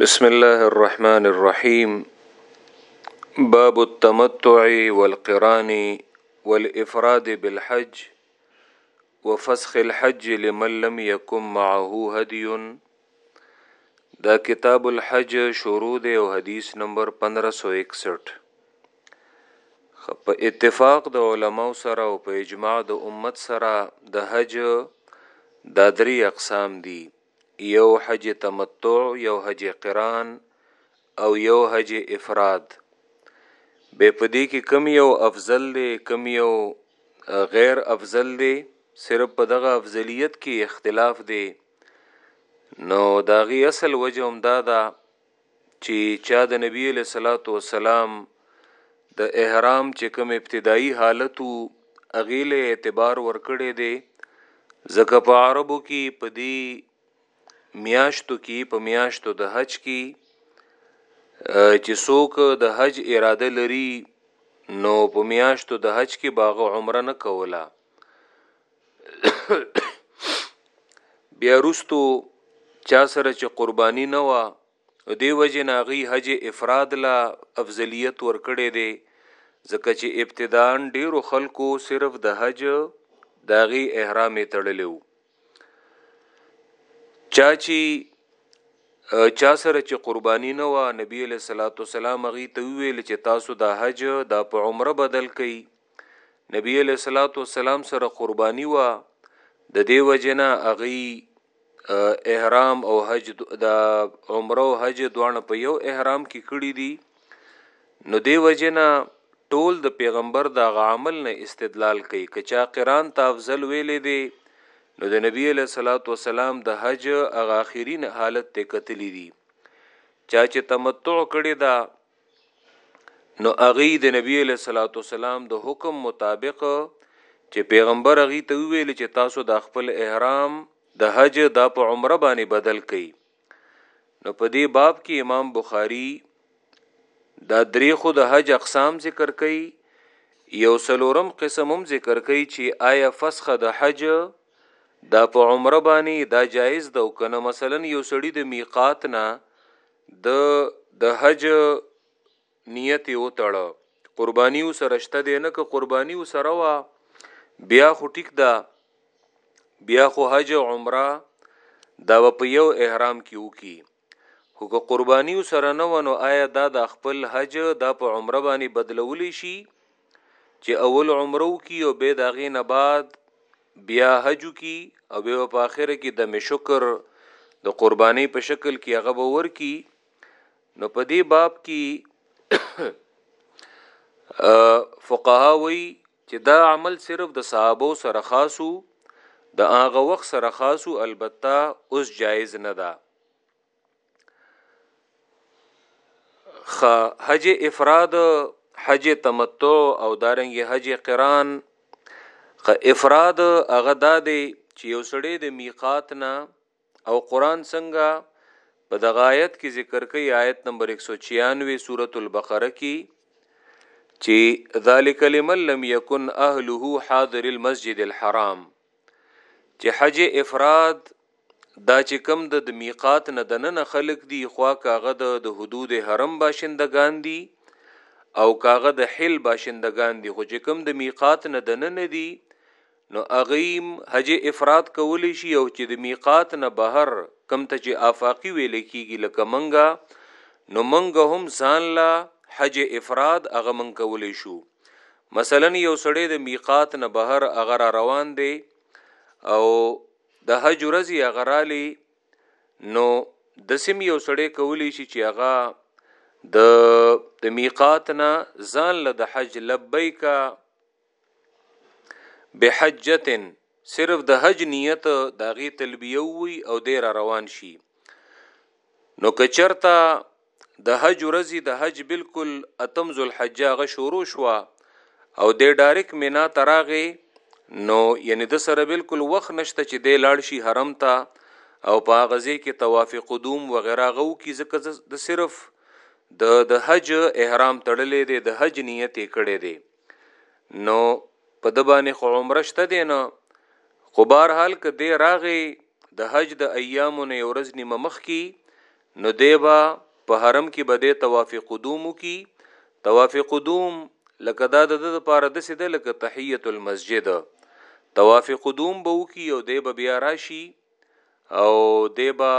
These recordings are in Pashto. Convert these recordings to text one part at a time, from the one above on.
بسم الله الرحمن الرحيم باب التمتع والقران والافراد بالحج وفسخ الحج لمن لم يكن معه هدي دا کتاب الحج شروع دی او حدیث نمبر 1561 په اتفاق د علماو سره او په اجماع د امت سره د حج دا درې اقسام دي یو حج تمتع یو حج قران او یو حج افراد به پدې کې کم یو افضل دی کم یو غیر افضل دی صرف په دغه افضلیت کې اختلاف دی نو داغي اصل وجه هم دا ده چی چا د نبی علیه الصلوة والسلام د احرام چی کوم ابتدایی حالت وو هغی له اعتبار ورکړی دی ځکه په عربو کی په دی میاشتو کی په میاشتو د حج کی چی سوک د حج اراده لری نو په میاشتو د حج کی باغ عمره نه کولا بیا رستو چا سره چې قرباني نه و دی وجه ناغي حج افراد لا افضلیت ورکړي دي ځکه چې ابتدان ډیرو خلکو صرف د حج داغي احرام تړلیو چا چې چا سره چې قرباني نه و نبی له صلوات والسلام غي ته ویل چې تاسو د حج د په عمره بدل کړئ نبی علیہ الصلوۃ والسلام سره قربانی وا د دې وجنه اغي احرام او حج د عمره او حج دوانه په یو احرام کې کړی دي نو دی وجنه ټول د پیغمبر دا عمل نه استدلال کوي کچا قران ته افضل ویلې دي نو د نبی له صلوات و سلام د حج اغه اخرین حالت ته کتلې دي چا چې تمتع کړی دا نو اغي د نبی علیہ الصلوۃ والسلام د حکم مطابق چې پیغمبر اغي ته ویل چې تاسو د خپل احرام د حج د په عمره باندې بدل کړي نو په دې باب کې امام بخاری دا درې خو د حج اقسام ذکر کړي یو سلورم قسم هم ذکر کړي چې آیا فسخ د حج دا په عمره باندې دا جایز ده او کنه مثلا یو سړی د میقات نه ده د حج نیت یې وتړه قرباني و سره شته دی نه که قرباني و سره وه بیا خو ټیک ده بیا خو حج او عمره دا په یو احرام کې وکي خو که قرباني و سره نه ونو آیا دا د خپل حج دا په عمره باندې بدلولی شي چې اول عمره وکي او به دا غي نه بعد بیا حج وکي او به په اخر کې د مشکر د قرباني په شکل کې هغه به ورکی نو په دې باب کې فقها وی چې دا عمل صرف د صحابه سره خاصو د هغه وخت سره خاصو البته اوس جایز نه ده خ حج افراد حج تمتع او دارنګ حج قران خ افراد هغه دادی چې یو سړی د میقات نه او قران څنګه په دغه آیت کې ذکر کوي آیت نمبر 196 سورۃ البقره کې چې ذالک لمن لم یکن اهله حاضر المسجد الحرام چې حج افراد دا چې کم د د میقات نه دننه خلق دي خوا کاغه د د حدود حرم باشندگان دي او کاغه د حل باشندگان دي خو چې کم د میقات نه دننه دي نو اغیم حج افراد کولی شي او چې د میقات نه بهر کم ته چې آفاقی ویل کیږي لکه منګه نو منګه هم ځان لا حج افراد اغه من کولی شو مثلا یو سړی د میقات نه بهر هغه را روان دی او د حج ورځي هغه رالی نو د سیم یو سړی کولی شي چې هغه د د میقات نه ځان له د حج لبیک بحجتن صرف د حج نیت داغي تلبیه وي او د را روان شي نو کچرتا د حج ورځي د حج بالکل اتم ذوالحجه هغه شروع شو او د ډایرک مینا تراغه نو یعنی د سره بالکل وخت نشته چې د لاړ شي حرم ته او په غزه کې طواف قدوم وغیرہ غو کی ځکه د صرف د د حج احرام تړلې دی د حج نیت کړي دی نو په د باندې خو عمره شته دی نه خو بهر حال ک دی راغی د حج د ایامو نه ورځ نیمه مخ کی نو دی به په حرم کي به دی طواف قدوم وکړي، طواف قدوم لکه دا د ده لپاره داسي ده لکه تحية المسجد، طواف قدوم به وکړي او دی به بيا راشي او دی به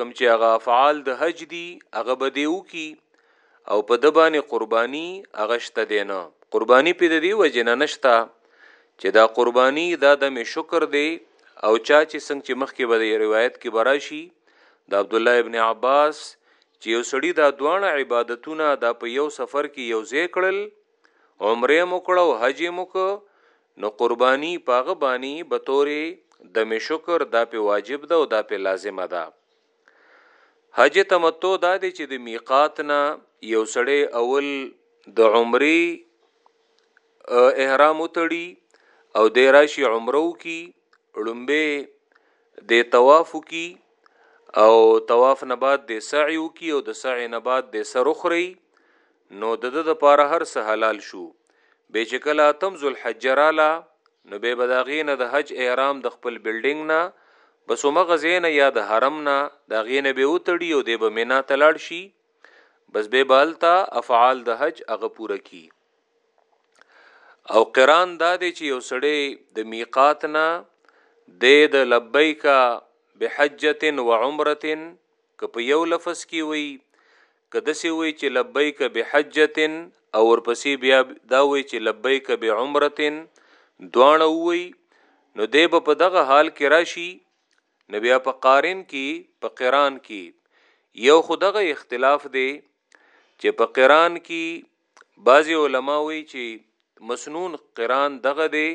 کوم چي هغه افعال د حج دي هغه به دی وکړي او په ده باندې قرباني هغه شته دی نه قرباني پې د دې وجې نه نشته چې دا قرباني دا دم شکر دی او چا چې څنګه چې مخکې به د روایت کې براشي د عبد الله ابن عباس چې یو سړی دا دوانه عبادتونه دا په یو سفر کې یو ځای کړل عمره مو کړه او حج مو کو نو قربانی پاغه بانی به تورې د می شکر دا په واجب ده او دا په لازمه ده حج تمتع دا دی چې د میقات نه یو سړی اول د عمره احرام وتړي او د راشي عمره وکي لومبه د طواف وکي او طواف نه بعد د سعی وکي او د سعی نه بعد د سرخري نو د ده دپاره هر څه حلال شو، بیا چې کله اتم ذوالحجه راله نو بیا به د هغې نه د حج احرام د خپل بلډنګ نه بس همغه ځای نه یا د حرم نه د هغې نه به وتړي او دی به منا ته لاړ شي بس بیا به هلته افعال د حج هغه پوره کړي. او قران دا دی چې یو سړی د میقات نه د د لبیک بحجه و عمره که په یو لفظ کی وی که دسی وی چی لبیک بحجه او ورپسی بیا دا وی چی لبیک بعمره دواړه ووایی نو دی به په دغه حال کی راشی نو بیا په قارن کی په قران کی یو خو دغه اختلاف دی چی په قران کی بعضی علماء وایی چی مسنون قران دغه دی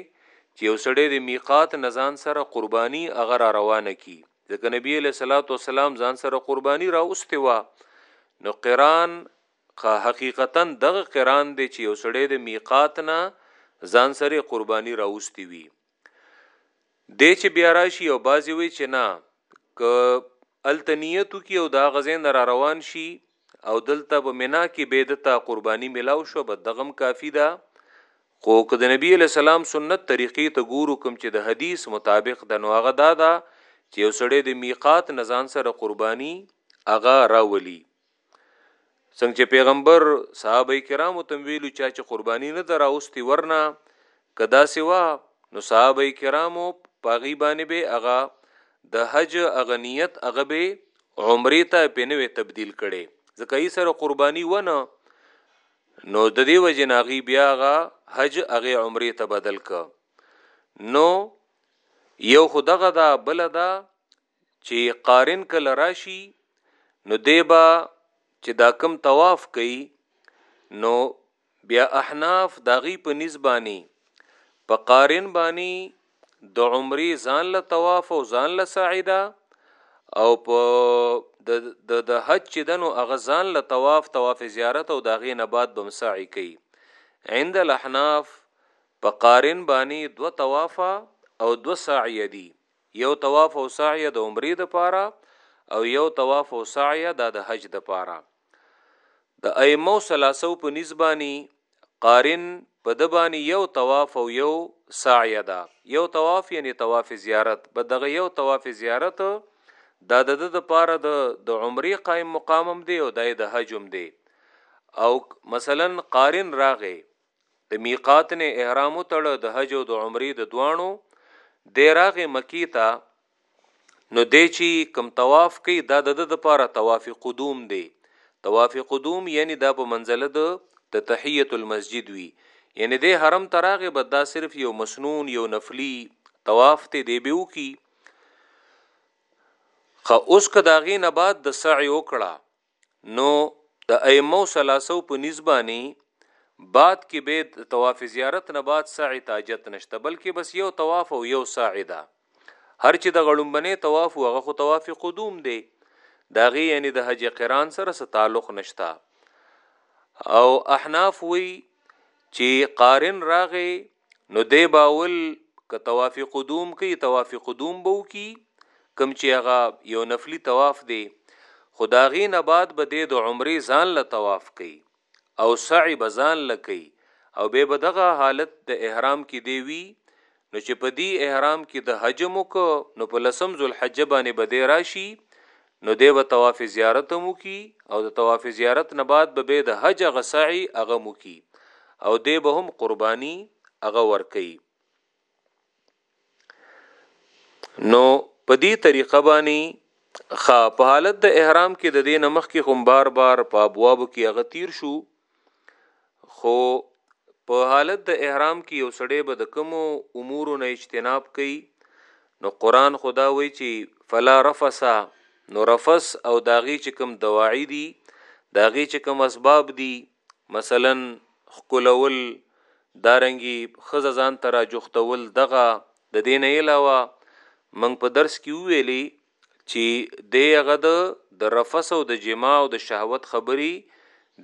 چی یو سړی د میقات نه ځان سره قربانی هغه را روانه کی ځکه نبی علیه الصلاۃ والسلام ځان سره قربانی را اوسته وا نو قران که حقیقتا دغه قران دی چی یو سړی د میقات نه ځان سره قربانی را اوسته وی د چې بیا راشي او بازی وی چې نه که هلته نیت وکړي او د هغه ځای نه را روان شي او دلته په منا کې به د تا قرباني ملاو شو بد دغم کافی ده خو که د نبی علی سلام سنت طریقې ته ګورو کوم چې د حدیث مطابق د نو هغه دا ده چې یو سړی د میقات نزان سره قرباني هغه راولي څنګه چې پیغمبر صحابه کرامو تم ویلو چا چې قرباني نه دراوستي ورنه کدا سیوا نو صحابه کرامو پاغي باندې به هغه د حج اغنیت هغه به عمره ته پنوې تبديل کړي ځکه یې سره قرباني ونه نو د دې وجه ناغي بیا غا حج هغه عمره ته بدل ک نو یو خدغه دا بل دا چي قارن کله راشي نو دی به چي دا کوم طواف کوي نو بیا احناف د هغوی په نیز باندي په قارن باندي د عمرې ځان له طواف او ځان له سعی ده او په د د د حج چې دنو هغه ځان له طواف طواف زیارت او داغې نه بعد بم سعی کوي عند الاحناف په قارن باندې دو طوافه او دو سعی دي یو طواف او سعی د عمرې د پاره او یو طواف او سعی دا د حج د پاره د ائمو ثلاثو په نسبانی قارن په د باندې یو طواف او یو سعی دا یو طواف یعنی طواف زیارت به دغه یو طواف زیارت دا د د پاره د د عمرې قائم مقامم دی او دای د حجم دی او مثلا قارن راغې د میقات نه احرام وتړه د حج او د عمرې د دوانو د راغې مکی ته نو دی چې کم طواف کوي دا د د لپاره طواف قدوم دی طواف قدوم یعنی دا په منزله د د تحیت المسجد وی یعنی د حرم تراغه بد دا صرف یو مسنون یو نفلی طواف ته دی به وکي خو اوس که داغې نه بعد د سعی وکړه نو د ائمه ثلاثو په نیز باندې بعد کې به د طواف زیارت نه بعد سعی تاجت نشته بلکې بس یو طواف او یو سعی ده هر چې د غړومبنې طواف هغه خو طواف قدوم دی داغي یعنی د حج قران سره څه تعلق نشته او احناف وی چې قارن راغې نو دی باول که طواف قدوم کوي طواف قدوم بو کی کم چې هغه یو نفلی طواف دی خداغي نه بعد به د عمره ځان له طواف کوي او سعی به ځان له کوي او به به دغه حالت د احرام کې دی وی نو چې په دې احرام کې د حج مو کو نو په لسم ذوالحجه باندې به دی راشي نو دی به طواف زیارت هم وکړي او د طواف زیارت نه بعد به بیا د حج هغه سعی هغه هم وکړي او دی به هم قرباني هغه ورکوي نو په دې طریقه باندې خا په حالت د احرام کې د دې نمخ کې هم بار بار په ابواب کې هغه تیر شو خو په حالت د احرام کې یو سړی به د کوم امور نه اجتناب کوي نو قران خدا وی چې فلا رفسا نو رفس او داغي چې کوم دواعی دي داغي چې کوم اسباب دي مثلا خکلول دارنګي خزه ځان ترا جوختول دغه د دین علاوه منګ په درس کې ویلي چی دی هغه ده د رفث او د جماع او د شهوت خبری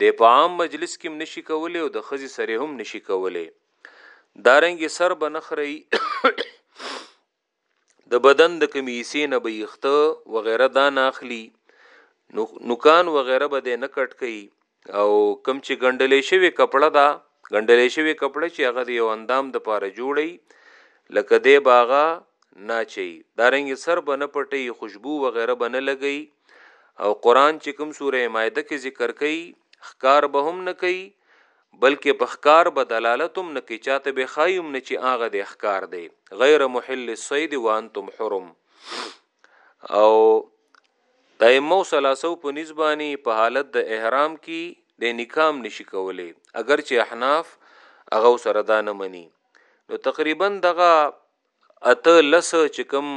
دی په عام مجلس کی هم نشی کولی او د ښځی سره هم نشی کولی دارنګه سر به نه خرئی د بدن د کمی حصی نه به یخته وغیره دا نه اخلی نوکان وغیره به دی نه کټ کئی او کم چې ګنډلې شوی کپړه دا ګنډلې شوی کپړه چې هغه یو اندام د پاره جوړي لکه دی باغا ناچي دارنګ سر بنه پټي خوشبو وغیرہ بنه لګي او قران چې کوم سوره مائده کې ذکر کوي خکار به هم نه کوي بلکې په خکار به دلالت هم نه کوي چاته به خایم نه چې هغه د خکار دی غیر محل الصید وانتم حرم او دایمو سلاسو په نسبانی په حالت د احرام کی د نکام نشی کولی اگر چې احناف هغه سره دا نه مني نو تقریبا دغه اته لس چې کوم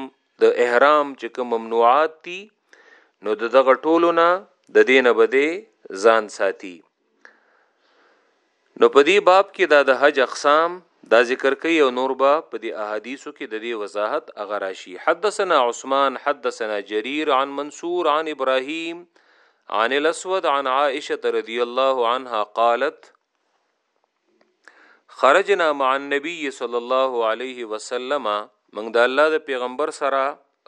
د احرام چې کوم ممنوعات دي نو دغه ټولو نه د دینه بده ځان ساتي نو په دې باب کې دا د حج اقسام دا ذکر کوي او نور به په دې احادیثو کې د دې وضاحت هغه راشي حدثنا عثمان حدثنا جرير عن منصور عن ابراهيم عن الاسود عن عائشه رضی الله عنها قالت خرجنا مع النبي صلی الله علیه وسلم موږ د الله د پیغمبر سره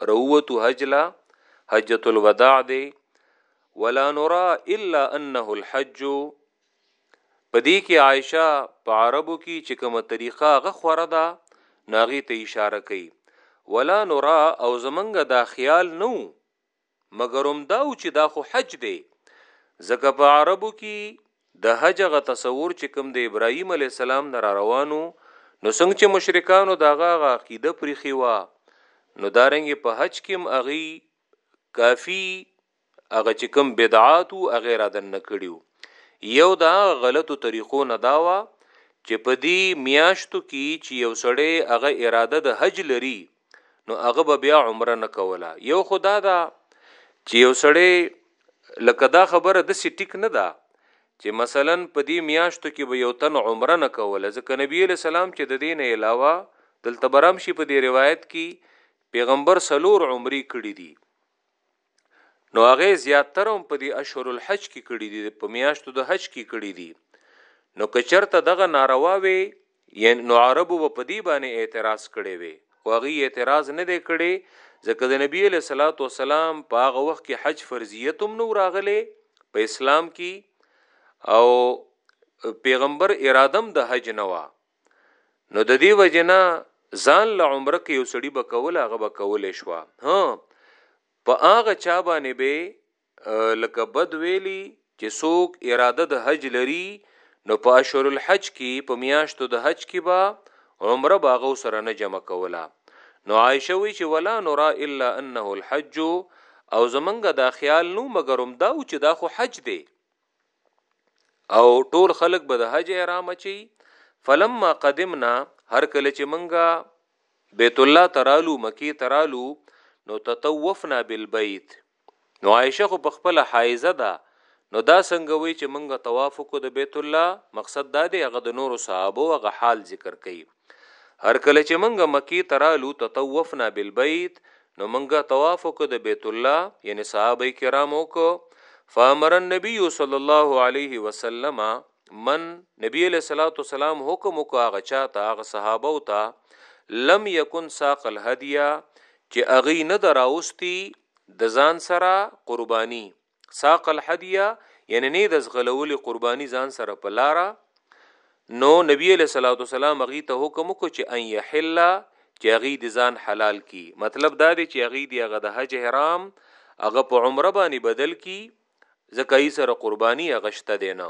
روت حج لا حجۃ الوداع دی ولا نرى الا انه الحج پدې کې عائشه په عربو کې چې کومه طریقه غ خوره ده ناغي ته اشاره کوي ولا نرى او زمنګ دا خیال نو مګر هم دا و چې دا خو حج دی ځکه په عربو کې د حج غ تصور چې کوم د ابراهیم علی السلام نه را روانو نو څنګه چې مشرکانو داغه غ عقیده پرخي وا نو دارنګ په حج کې هم اغي کافی هغه چې کوم بدعات او غیر ادن نه کړیو یو دا غلطو طریقو نه داوا چې په دې میاشتو کې چې یو سړی هغه اراده د حج لري نو هغه به بیا عمره نه کوله یو خدا دا چې یو سړی لکه دا خبره د سی ټیک نه ده چې مثلا په دې میاشتو کې به یو تن عمره نه کوله ځکه نبی له سلام چې د دین علاوه دلته برام شي په دې روایت کې پیغمبر سلور عمرې کړې دي نو هغه زیاتره هم په دې اشهر الحج کې کړي دي په میاشتو د حج کې کړي دي نو کچرته دغه ناروا وي یعنی نو عربو په دې باندې اعتراض کړي وي واغي اعتراض نه دی کړي ځکه د نبی له صلوات و سلام په هغه وخت کې حج فرضیت هم نو راغله په اسلام کې او پیغمبر ارادم د حج نه و نو د دې وجنا ځان له عمره کې یو سړی به کول هغه به کولې شو ها په هغه چا باندې به لکه بد ویلی چې څوک اراده د حج لري نو په اشهر الحج کې په میاشتو د حج کې به عمره باغو سره نه جمع کوله نو عائشه وی چې ولا نرا الا انه الحج او زمنګ دا خیال نو مګروم دا چې دا خو حج دی او ټول خلق به د حج احرام چي فلما قدمنا هر کله چې منګه بیت الله ترالو مکی ترالو نو تطوفنا بالبيت نو عائشه خو په خپل حایزه ده نو دا څنګه وی چې منګه طواف کو د بیت الله مقصد دا دی هغه د نورو صحابه هغه حال ذکر کړي هر کله چې مونږ مکې ته رالو تطوفنا بالبيت نو مونږ طواف وکړ د بیت الله یعنی صحابه کرام وکړو فامر النبي صلی الله علیه وسلم من نبی علیہ الصلوۃ والسلام حکم وکړ هغه چاته هغه صحابه او ته لم یکن ساق الهدیه چې اغي نه دراوستي د ځان سره قرباني ساق الحدیه یعنی نه د زغلول قربانی ځان سره په لارا نو نبی علیہ الصلوۃ والسلام غی ته حکم کو چې ان یحل چې غی د ځان حلال کی مطلب دا دی چې غی دی غد حج حرام هغه په عمره باندې بدل کی زکای سره قربانی غشته دینه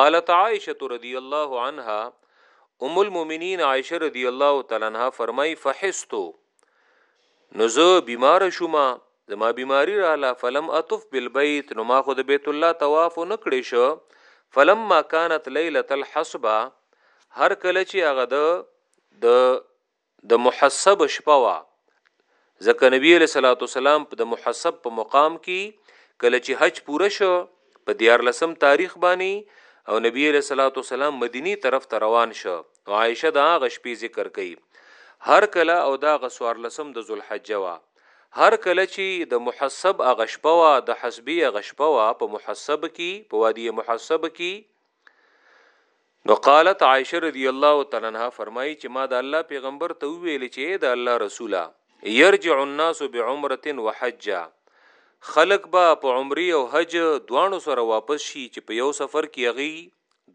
قالت عائشه رضی الله عنها ام المؤمنین عائشه رضی الله تعالی عنها فرمای فحستو نو زه بیمار شوم زما بیماری رااله فلم اطف بالبیت نو ما خود بیت الله طواف نکړې شو فلما كانت ليله الحسبه هر کله چې هغه د د د محصب شپه وه ځکه نبی علیه الصلاة والسلام د محصب په مقام کی کله چې حج پوره شو په دیارلسم تاریخ باندې او نبی علیه الصلاة والسلام مدینی طرف ته روان شو نو عائشه د هغه شپې ذکر کوي هر کله او دا غسوار لسم د ذوالحجه وا هر کله چې د محسب اغشپه وا د حسبی اغشپه وا په محسب کې په وادي محسب کې نو قالت عائشه رضی الله تعالی عنها فرمایي چې ما د الله پیغمبر ته وویل چې اې د الله رسوله يرجع الناس بعمره وحجه خلق به په عمره او حج دوانو سره واپس شي چې په یو سفر کې اغي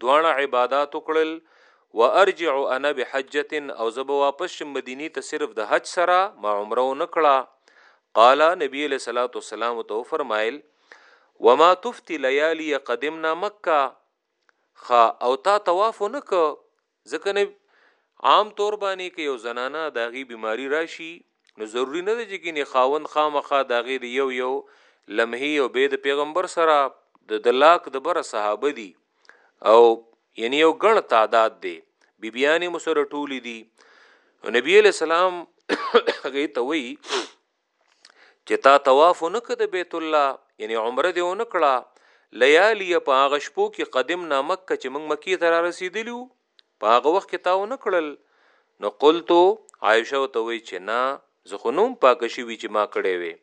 دوانه عبادت وکړل وارجع انا بحجه او زه به واپس شم مدینه ته صرف د حج سره ما عمره نه کړه قال نبی علیہ الصلوۃ والسلام تو فرمایل وما تفتی لیالی قدمنا مکه خا او تا طواف نه کو ځکه نه عام طور باندې کې یو زنانه داغي بیماری راشي نو ضروری نه دی چې کینی خاوند خامخه داغي دی یو یو لمحي او بيد پیغمبر سره د دلاک د بر صحابه دي او یعنی یو ګڼ تعداد دی بیبیانی مسره ټولی دي نبی علیہ السلام هغه ته وی چې تا طواف نه کړ د بیت الله یعنی عمره دی نه کړه لیالی په هغه شپو کې قدم نه مکه چې موږ مکی ته را رسیدلیو په هغه وخت کې تاو نه کړل نو قلتو عائشه ته وی چې نه زه خو نوم پاک شي وی چې ما کړې وي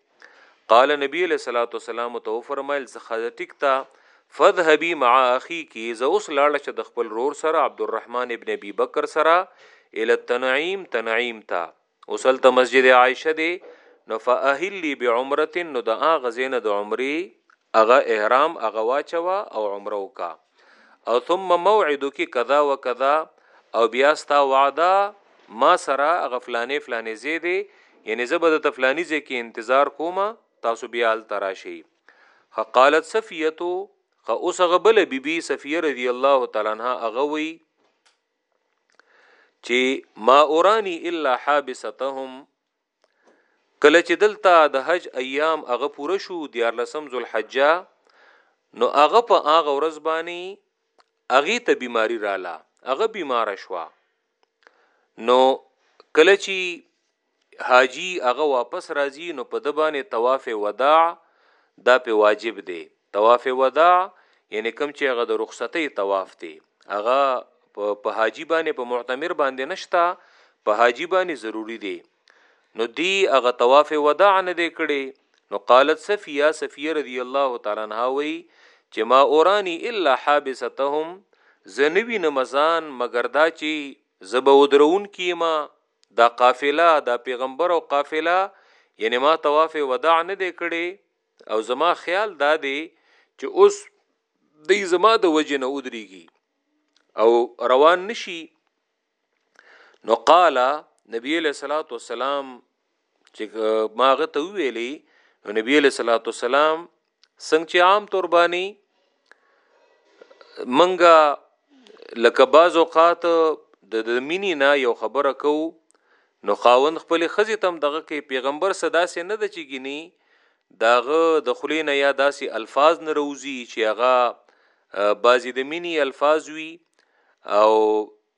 قال نبی له صلوات والسلام تو فرمایل زه خزټیک تا فذهبي مع اخي کی زه اوس لاړ چې د خپل رور سره عبدالرحمن ابن ابي بکر سره ال تنعیم تنعیم تا اوس هلته مسجد عائشه دی نو فاهلی بعمره نو د هغه زینه د عمرې هغه احرام هغه واچوا او عمره وکا او ثم موعدک کذا وکذا او بیا ستا وعده ما سره غفلانې فلانې زیدې یعنی زه به د تفلانی زې کې انتظار کوم تاسو بیا ال تراشی فقالت صفیه خو اوسغه بل بیبي صفیه رضی الله تعالی عنها اغوي چې ما اورانی الا حابستهم کله چې دلته د حج ایام هغه پوره شو دیار لسم ذوالحجه نو هغه په هغه ورځ باندې هغه ته بیماری رااله هغه بیمار شوه نو کله چې حاجی هغه واپس راځی نو په ده باندې طواف وداع دا په واجب دی طواف وداع یعنی کم چې هغه د رخصتۍ طواف دی هغه په حاجی باندې په معتمر باندې نشتا په حاجی باندې ضروری دی نو دی هغه طواف وداع نه دی کړي نو قالت صفیه صفیه رضی الله تعالی عنها وی چې ما اورانی الا حابستهم زنوی نمزان مگر دا چې زبا ودرون کیما دا قافله دا پیغمبر او قافله یعنی ما طواف وداع نه دی کړی او زما خیال دا دی چې اوس دی زما د وجه نه ودریږي او روان نشي نو قال نبی له صلوات والسلام چې ما هغه ته ویلي نو نبی له صلوات والسلام څنګه چې عام تور باندې منګه لکه باز اوقات د مینې نه یو خبره کو نو خاوند خپل خزي تم دغه کې پیغمبر صدا سي نه د چګینی داغه د خلینه یا داسي الفاظ نه روزي چې هغه بازي د مینی الفاظ وی او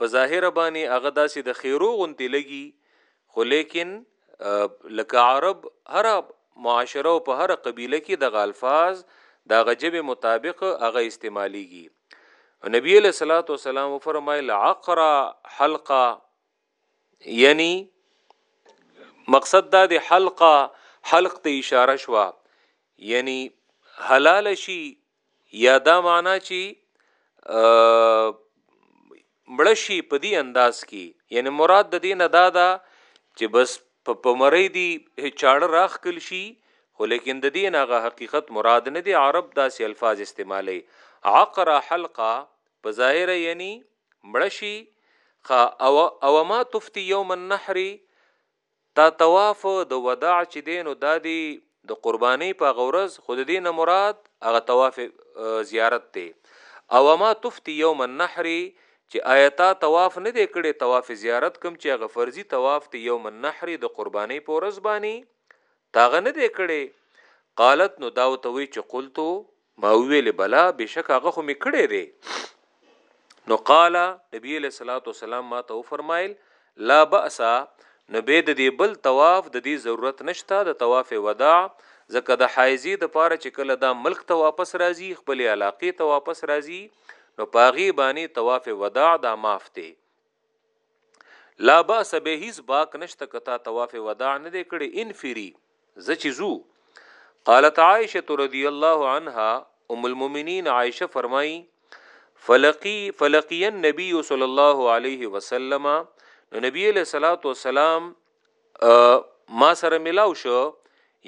په ظاهر باندې هغه داسې د خیرو غونتی لګي خو لیکن لکه عرب هر معاشره او په هر قبیله کې د غالفاظ د غجب مطابق هغه استعمالیږي نبی له صلوات و سلام فرمایل عقرا حلقه یعنی مقصد دا د حلقه حلق ته اشاره شوه یعنی حلال شي یا دا معنا چی مړه شي په دې انداز کې یعنی مراد د دین ادا ده چې بس په پمرې دی چاړه راخکل شي خو لیکن د دین هغه حقیقت مراد نه دی عرب داسې الفاظ استعمالي عقر حلقه په ظاهر یعنی مړه شي او او ما تفتی یوم النحر دا طواف د وداع چې دی نو دا دی د قربانۍ په هغه ورځ خو د دې نه مراد هغه طواف زیارت دی او اما تفتی یوم النحر چې آیا تا طواف نه دی کړی طواف زیارت کوم چې هغه فرضي طواف دی یوم النحر د قربانۍ په ورځ باندې تا هغه نه دی کړی؟ قالت نو دا ورته وایي چې قلت ما وویلې بلا بېشکه هغه خو مې کړی دی نو قال نبی علیه الصلاۃ والسلام ما ته وفرمایل لا باس نو به د دې بل طواف د دې ضرورت نشته د طواف وداع ځکه د حایزې د پاره چې کله دا ملک ته واپس راځي خپل علاقې ته واپس راځي نو پاغي باندې طواف وداع دا معاف دی لا باس به هیڅ باک نشته کتا طواف وداع نه دی کړی انفری زچ زو قالت عائشه رضی الله عنها ام المؤمنین عائشه فرمایي فلقی فلقی النبی صلی الله علیه وسلم نو نبی علیہ الصلوۃ والسلام ما سره ملاو شو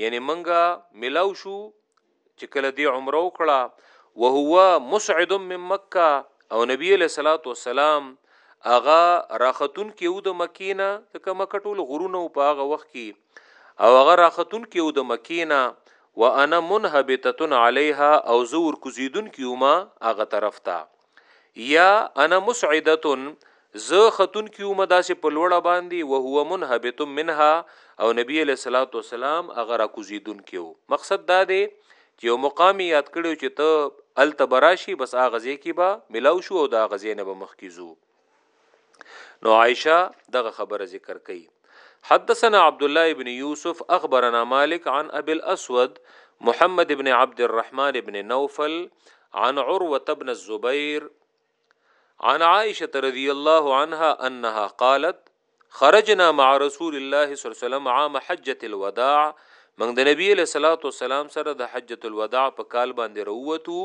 یعنی منګه ملاو شو چې کله دی عمره وکړه وهو مسعد من مکه او نبی له صلوات و سلام اغا راختون کې یو د مکینا ځکه مکه ټول غرونه او په هغه وخت کې او هغه راختون کې یو د مکینا وانا منهبتتن علیها او زور کوزیدون کیوما هغه طرف ته یا انا مسعدتن زه خاتون کیوم داسې په لوړه باندې او هو منهبت منها او نبی علیہ الصلوۃ والسلام هغه را کوزیدون کیو مقصد دا دی چې یو مقام یاد کړو چې ته ال تبراشی بس هغه ځکه با ملاو شو او دا غزې نه به مخ کیزو نو عائشه دغه خبره ذکر کړي حدثنا عبد الله ابن يوسف اخبرنا مالك عن ابي الاسود محمد ابن عبد الرحمن ابن نوفل عن عروه ابن الزبير عن عائشه رضی الله عنها انها قالت خرجنا مع رسول الله صلی الله علیه وسلم عام حجۃ الوداع موږ د نبی له صلوات و سلام سره د حجۃ الوداع په کال باندې وروتو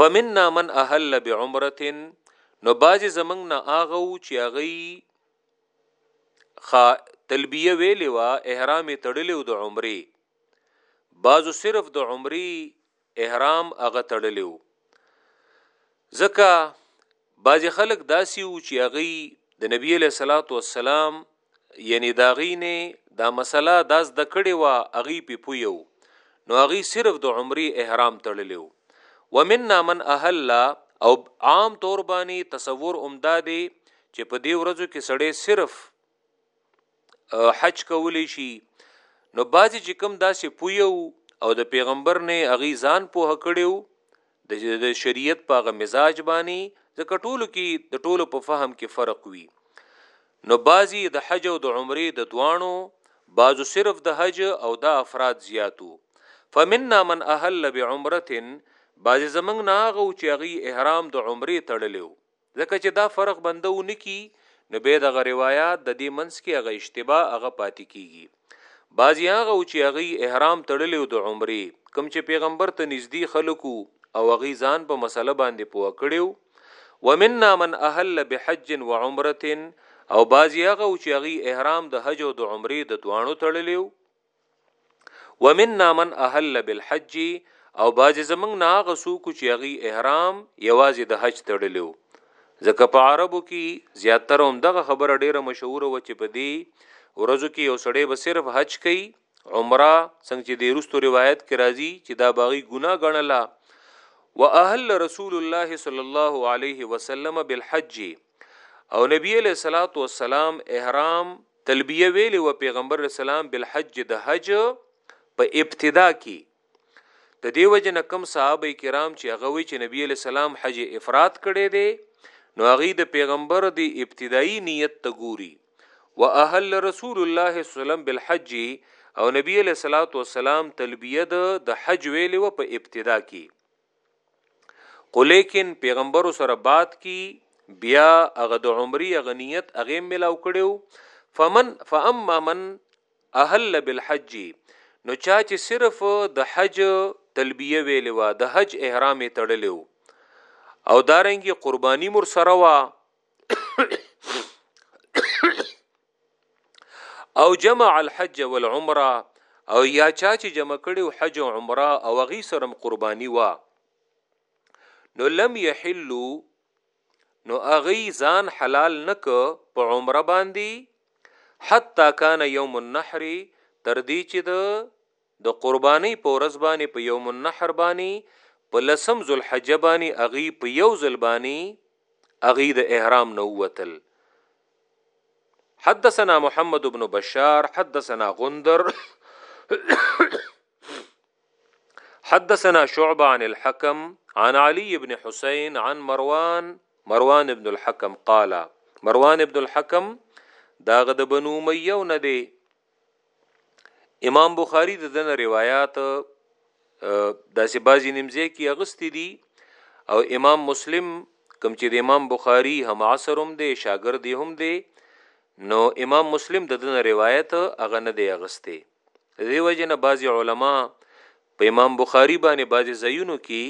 فمننا من اهل بعمره نو بازي زمنګ نه اغه او چې اغه خا تلبیه ویلې وا احرام تړلې او د عمره بازو صرف د عمره احرام هغه تړلی وو ځکه بعضی خلک داسی وو چې هغه د نبی علیه الصلاۃ والسلام یعنی دا غینه دا مسله داس د کړي وا اغي په پویو نو اغي صرف د عمرې احرام تړلیو ومننا من اهل او عام طور باندې تصور امدادي چې په دې ورځو کې سړی صرف حج کولی شي نو بعضی چې کوم داسې پویو او د پیغمبر نه اغي ځان په هکړیو د شریعت په غ مزاج باندې ځکه ټولو کې د ټولو په فهم کې فرق وي نو بعضی د حج او د عمره د دوانو بعضو صرف د حج او د افراد زیاتو فمننا من اهل بعمره بعضی زمنګ ناغو چې اغي احرام د عمره تړلیو ځکه چې دا فرق بنده ونه کړي نو بیا دغه روایات د دې منځ کې هغه اشتباه هغه پاتې کیږي بعضی هغه و چې هغه احرام تړلی او د عمرې کوم چې پیغمبر ته نږدې خلکو او هغه ځان په مسله باندې پوه کړو ومننا من اهل بحج وعمره او بعضی هغه و چې هغه احرام د حج او د عمرې د دوانو تړلی ومنا من اهل بالحج او باز زمنګ نه هغه څوک چې هغه احرام یوازې د حج تړلیو ځکه په عربو کې زیاتره هم دغه خبره ډیره مشهوره و چې په دې ورځو کې یو سړی به صرف حج کوي عمره څنګه چې د رستو روایت کې راځي چې دا باغی ګناه ګڼله واهل رسول الله صلی الله علیه وسلم بالحج او نبی علیہ الصلوۃ والسلام احرام تلبیه ویلی وه پیغمبر علیه السلام بالحج د حج په ابتدا کی د دې وجه نه کم صحابه کرام چې هغه وی چې نبی علیه السلام حج افراد کړي دي نو هغه د پیغمبر دی ابتدایي نیت ته ګوري واهل رسول الله صلی الله علیه وسلم بالحج او نبی علیه الصلاۃ والسلام تلبیه د حج ویلی و په ابتدا کې خو لیکن پیغمبر سره بات کی بیا هغه د عمرې غنیت هغه ملاو کړو فمن فاما من اهل بالحج نو چا چې صرف د حج تلبیه ویلې و د حج احرام تړلو او دارنګي قرباني مر سره وا او جمع الحج والعمره او یا چا چې جمع کړي حج او عمره او غي سرم قرباني وا نو لم يحلوا نو اغي ځان حلال نک په عمره باندې حتا کان یوم النحر تر دې چې د د قربانۍ په ورځ باندې په يوم النحر باندې په لسم ذوالحجه باندې هغوی په يو ځل باندې هغوی د احرام نه ووتل حدثنا محمد بن بشار حدثنا غندر حدثنا شعبة عن الحكم عن علي بن حسين عن مروان مروان بن الحكم قال مروان بن الحكم داغه د بنو امیه نه دی امام بخاری د دنه روایت داسې بازي نیمځه کې اغستی دي او امام مسلم کوم چې د امام بخاری هم عصر هم دی شاګرد هم دی نو امام مسلم د دنه روایت هغه نه دی اغسته دی وجنه بعضی علما په امام بخاری باندې بعضی ځایونو کی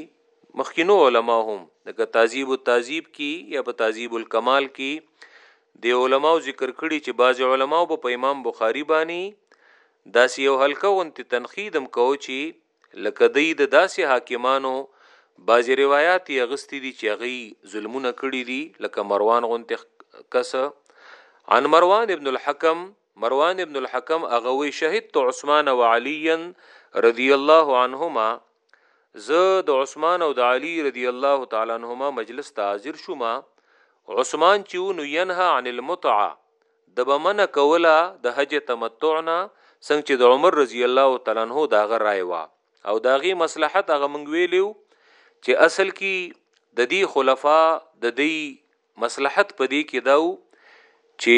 مخکینو علما هم لکه تعذیب التعذیب کی یا په تعذیب الکمال کی د علماو ذکر کړي چې بعضی علما به په امام بخاری باندې داسې یو حلقه غونتی تنقیدم کو چې لکه دی د داسې حاکمانو بعضی روایت یې اغستی دي چې هغه ظلمونه کړي دي لکه مروان غونتی کس عن مروان ابن الحکم مروان ابن الحکم هغه وی شهدت عثمان و عليا رضی الله عنهما زه د عثمان او د علی رضی الله تعالی عنهما مجلس ته حاضر شوم عثمان چې نو ينها عن المتعه د بمنه کوله د حج تمتعنا څنګه چې د عمر رضی الله تعالی عنہ دا غ رائے وا او دا غي مصلحت هغه منګ ویلو چې اصل کې د دې خلفا د دې مصلحت په دې کې دا و چې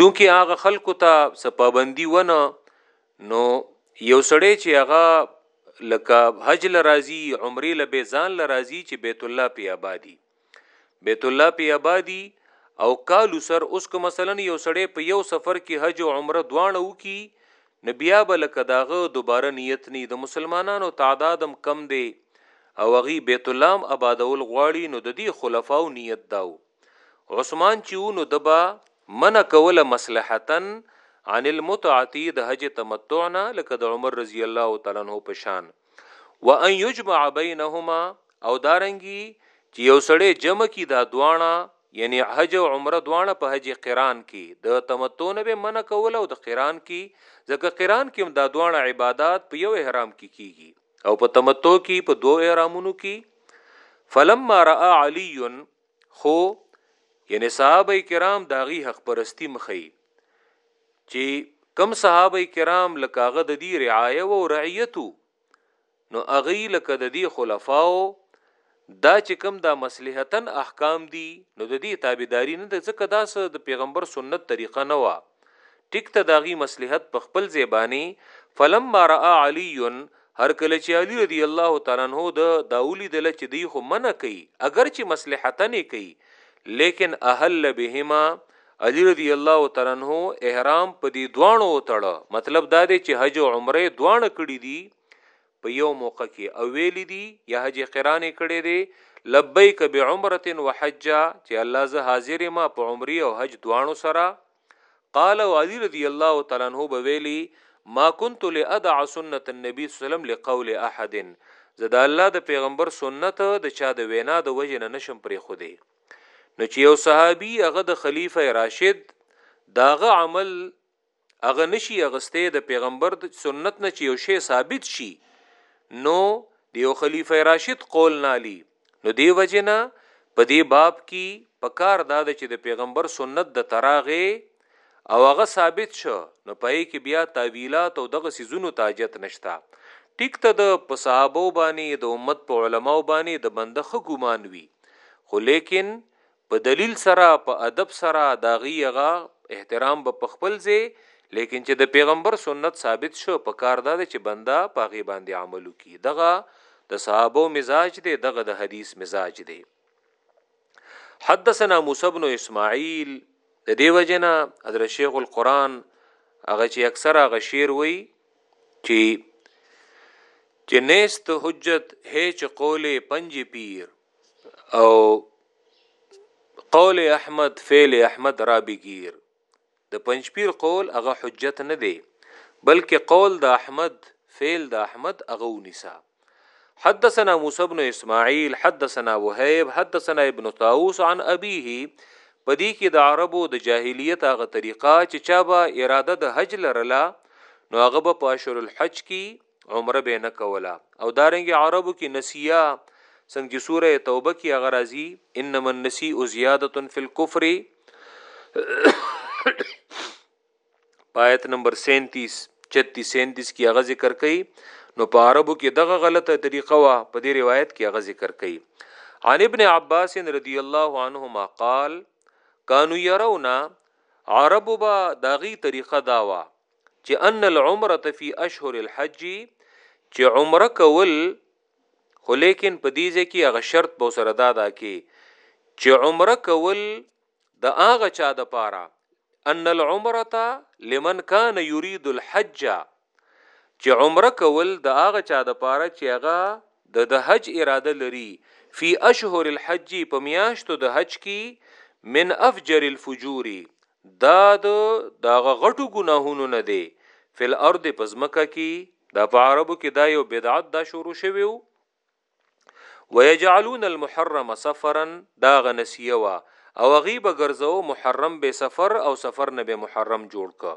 چونکی هغه خلکو ته سپابندی ونه نو یو سړی چې هغه لکه حج لرازی عمره لبه ځان لرازی چې بیت الله پی آبادی بیت الله پی آبادی او کالو سر اوس که مثلا یو سړی په یو سفر کې حج او عمره دواړه وکي نو بيا به لکه داغه دوباره نيت ني د مسلمانانو تعداد هم کم دی او هغوي بيت الله هم ابادول غواړي نو ددي خلفاؤ نيت دا وو عثمان چي وو نو ده به منع کوله مصلحتا عن المتعة د حج تمتع نه لکه د عمر رضي الله تعالی عنه په شان. وان یجمع بینهما او دارنګي چې یو سړی جمع کی دا دواړه یعنی حج او عمره دواړه په حج قران کې د تمتع نه به منع کول او د قران کې ځکه قران کې دا دواړه عبادت په یو احرام کې کی کیږي او په تمتع کې په دوه احرامونو کې فلما را علی خو یعنی صحابه کرام داغي حق پرستی مخی چې کم صحابه کرام لکه هغه د دې رعایه او رعیتو نو هغه لکه د دې خلفاو دا چې کم دا مصلحتن احکام دي نو د دې تابعداري نه د ځکه دا د پیغمبر سنت طریقه نه و ټیک ته داغي مصلحت په خپل ځای باندې فلما را علی هر کله چې علی رضی الله تعالی عنہ د داولی دل چې دی خو منع کوي اگر چې مصلحتن کوي لیکن اهل بهما علی رضی الله تعالی عنہ احرام په دې دوانو وتړه مطلب دا دی چې حج او عمره دوانه کړی دي په يو موقع کي او ويلي دي يا حج قران يې کړی دی لبيک بعمره وحج چې الله زه حاضر يم په عمري او حج دواړو سره قال علي رضي الله تعالی عنه به ویلي ما كنت لادع سنت النبي صلی الله علیه وسلم لقول احد زه د الله د پیغمبر سنت د چا د وینا د وجه نه نشم پرې خو دی نو چې یو صحابي هغه د خلیفہ راشد داغه عمل هغه نه شي اغستی د پیغمبر د سنت نه چې یو شی ثابت شي نو د یو خلیفه راشد قول نه علی نو دی وجنه په دې باب کې په کار دا ده چې د پیغمبر سنت د تراغه او هغه ثابت شو نو پای کې بیا تعویلات او دغه سيزونو تاجت نشتا ټیک ته د په صحابه باندې د امت په علماو باندې د بنده خ ګمان وی خو لیکن په دلیل سره په ادب سره داغي هغه احترام به په خپل ځای لیکن چې د پیغمبر سنت ثابت شو په کار دا چې بنده پاغي باندې عمل وکي دغه د صحابه مزاج دی دغه د حدیث مزاج دی حدثنا موسی بن اسماعیل د دیو جنا حضرت شیخ القرآن هغه چې اکثر هغه شعر وای چې چې نیست حجت هیڅ قول پنج پیر او قول احمد فعل احمد را بگیر د پنځپیر قول هغه حجت نه دی بلکې قول د احمد فعل د احمد هغه ونیسا حدثنا موسی بن اسماعیل حدثنا وهيب حدثنا ابن طاووس عن ابيه پدې کې د عربو د جاهلیت هغه طریقه چې چا به اراده د حج لرله نو هغه به په اشهر الحج کې عمره به نه کولا او دارنګ عربو کې نسیه څنګه چې سوره توبه کې هغه راځي انما النسی او زیاده فی الكفر پایت نمبر 37 36 37 کې هغه ذکر کړي نو په عربو کې دغه غلطه طریقه وا په دې روایت کې هغه ذکر کړي عن ابن عباس رضی الله عنهما قال كانوا يرون عرب با داغي طریقه داوا چې ان العمره فی اشهر الحج چې عمره کول خو لیکن په دې ځکه هغه شرط به سره دا دا کې چې عمره کول د هغه چا د پاره ان العمره لمن کان یرید الحج چې عمره کول د هغه چا د پاره چې هغه د د حج اراده لري فی اشهر الحج په میاشتو د حج کې من افجر الفجوری دا د داغه غټو ګناهونو نه دی فل ارض په ځمکه کې دا په عربو کې دا یو بدعت دا شروع شوی وو ويجعلون المحرم سفرا دا غنسیه وا او غیب ګرځاو محرم به سفر او سفر نه به محرم جوړ ک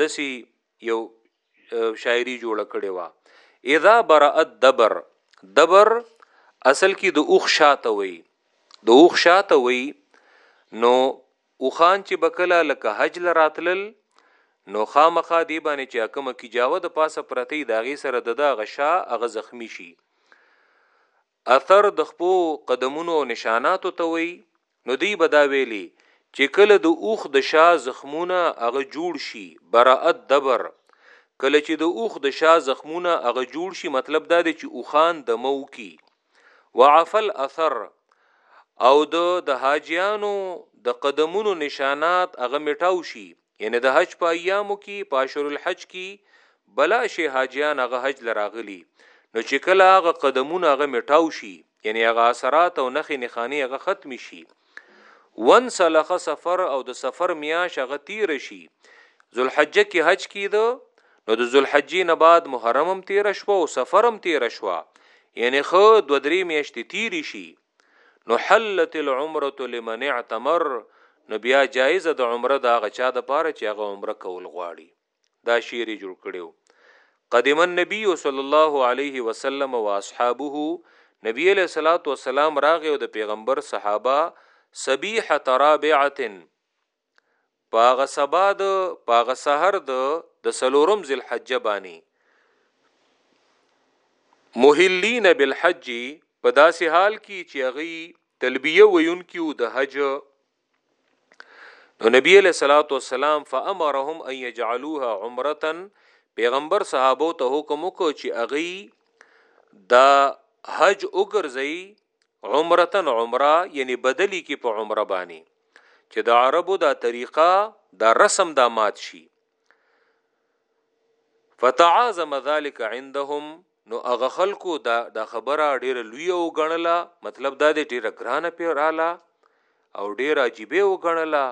دسی یو شاعری جوړه کړې وا اذا برأت دبر دبر اصل کې د اوخ شاته وي د اوخ شاته وي نو اوخان چې بکلا لکه حج لراتلل نو خامخا دی باندې چې کومه کی جاوه د پاسه پرتی داغي سره د دا غشا هغه زخمی شي اثر د خپو قدمونو او نشاناتو ته وایي نو دوی به دا ویلي چې کله د اوښ د شا زخمونه هغه جوړ شي، براءت دبر، کله چې د اوښ د شا زخمونه هغه جوړ شي مطلب دا دی چې اوښان دمه وکړي، وعفی الاثر، او د د حاجیانو د قدمونو نشانات هغه مټاو شي، یعنی د حج په ایامو کی په اشهر الحج کی بلا شی حاجیان هغه حج لراغلی نو چې کله هغه قدمونه هغه میټاو شي یعنی هغه اثرات او نخې نخانی هغه ختم شي ون سلخ سفر او د سفر میاش هغه تیر شي ذوالحجه کې حج کیده نو د ذوالحجې نه بعد محرم هم تیر شو او سفر هم تیر شو یعنی خو دو درې میاشتې تیر شي نو حلت العمرة لمن اعتمر نو بیا جایزه د عمره د هغه چا دپاره چې هغه عمره کول غواړي دا شعر یې جوړ کړی و قدم النبی صلی الله علیه وسلم واصحابه نبی علیه الصلاة والسلام راغی او د پیغمبر صحابه صبیحة رابعة په هغه سبا د په هغه سحر د د سلورم ذل حجه بانی محلین بالحج په داسې حال کې چې هغه تلبیه ویونکي او د حج نو نبی علیہ الصلوۃ والسلام فامرهم ان يجعلوها عمره پیغمبر صحابه ته حکم وکړ چې اغي دا حج وګرځي عمرتن عمره یعنی بدلی کی په عمره باندې چې د عربو دا طریقه دا رسم دا مات شي فتعاظم ذلك عندهم نو هغه خلکو دا د خبره ډیره لوی او غنله مطلب دا دی ډیره ګرانه پیراله او ډیره عجیبه او غنله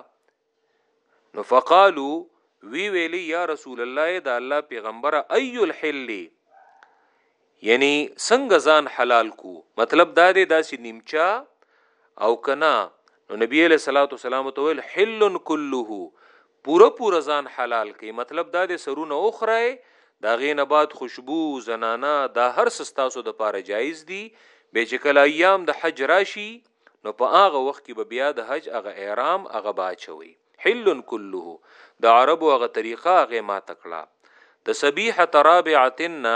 نو فقالو وی ویلی یا رسول الله دا الله پیغمبر ای الحل یعنی څنګه ځان حلال کو مطلب دا دی دا سی نیمچا او کنا نو نبی علیہ الصلوۃ والسلام ته ویل حل کله پورا پورا ځان حلال کی مطلب دا دی سرونه اخره دا غینه بعد خوشبو زنانا دا هر سستاسو د پاره جایز دی به چې کله ایام د حج راشي نو په هغه وخت کې به بیا د حج هغه احرام هغه به اچوي حل کله د عربو هغه طریقه هغه ما تکړه د صبیحه ترابعتنا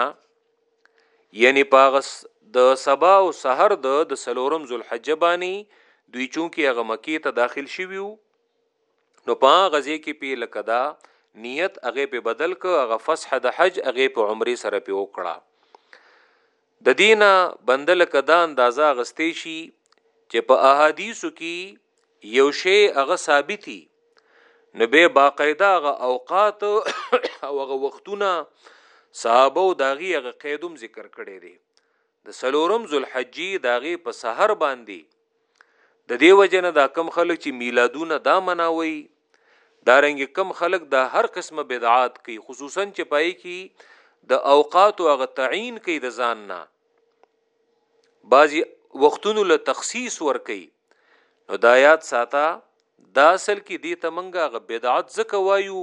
یعنی پاغس د سبا او سحر د د سلورم ذوالحجه باندې دوی چونکی هغه مکی ته داخل شویو نو په غزه کې پی لکه دا نیت هغه په بدل ک هغه فسح د حج هغه په عمره سره په وکړه د دې نه بنده لکه دا اندازه اغستې شي چې په احادیثو کې یو شی هغه ثابتي نو به باقاعده هغه اوقات او هغه وختونه صحابه او داغي هغه قیدوم ذکر کړي دي د سلورم ذوالحجې داغي په سحر باندې د دې وجه نه دا کم خلک چې میلادونه دا مناوي دا رنګ کم خلک دا هر قسمه بدعات کوي خصوصا چې پای کې د اوقات او غ تعین کوي د ځان نه بعضی وختونو له تخصیص ور کوي نو دا یاد ساته دا اصل کې دی ته منګه غ بدعت زکه وایو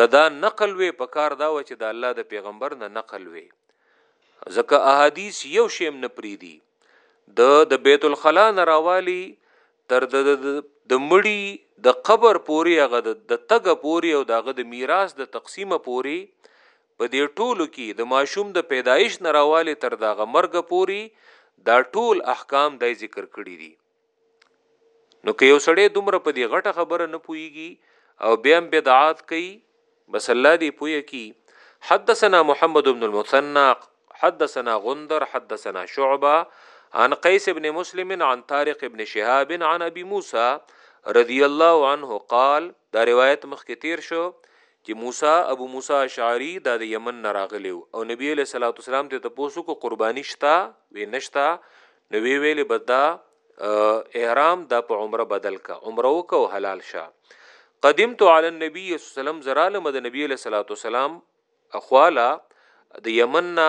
کدا نقل وې په کار دا و چې د الله د پیغمبر نه نقل وې ځکه احادیث یو شیم نه پریدي د د بیت الخلا نه راوالی تر د د مړی د قبر پوری هغه د تګ پوری او دغه د میراث د تقسیم پوری په دې ټولو کې د ماشوم د پیدایش نه راوالی تر دغه مرګ پوری دا ټول احکام د ذکر کړی دي نو که یو سړی دومره په دې غټه خبره نه پويږي او بیا هم بدعات کوي بس الله دې پوي کی حدثنا محمد بن المثنى حدثنا غندر حدثنا شعبه عن قيس بن مسلم عن طارق بن شهاب عن ابي موسى رضی الله عنه قال دا روایت مخکې تیر شو چی موسی ابو موسی اشعری دا د یمن نه راغلی وو او نبی علیه صلات وسلام ته تپوس وکړو قربانی شته وی نشته نو وی ویل بس دا احرام دا په عمره بدل کا عمره وکاو حلال شه قدمت علی النبی صلی الله علیه وسلم زرالم د نبی علیه صلات وسلام اخوالا د یمن نه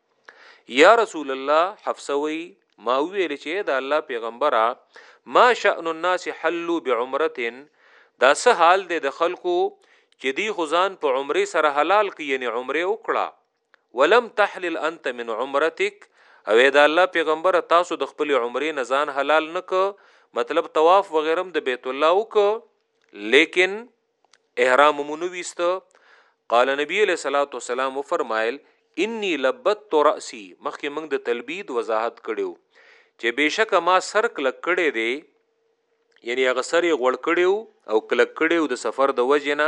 یا رسول الله حفصه وی ما ویل چې دا الله پیغمبره ما شأن الناس حلوا بعمره دا سه حال دی د خلکو چې دی خزان په عمره سره حلال کی یعنی عمره وکړه ولم تحلل انت من عمرتک او دا الله پیغمبر تاسو د خپل عمره نه ځان حلال نک مطلب طواف وغیرم د بیت الله وک لیکن احرام مونو ویست قال نبی علیہ الصلوۃ والسلام فرمایل انی لبت راسی مخکې موږ د تلبید وضاحت کړو چې بشک ما سر کلک کړي دی یعنی هغه سر یې غوړ کړي او کلک کړي د سفر د وجنه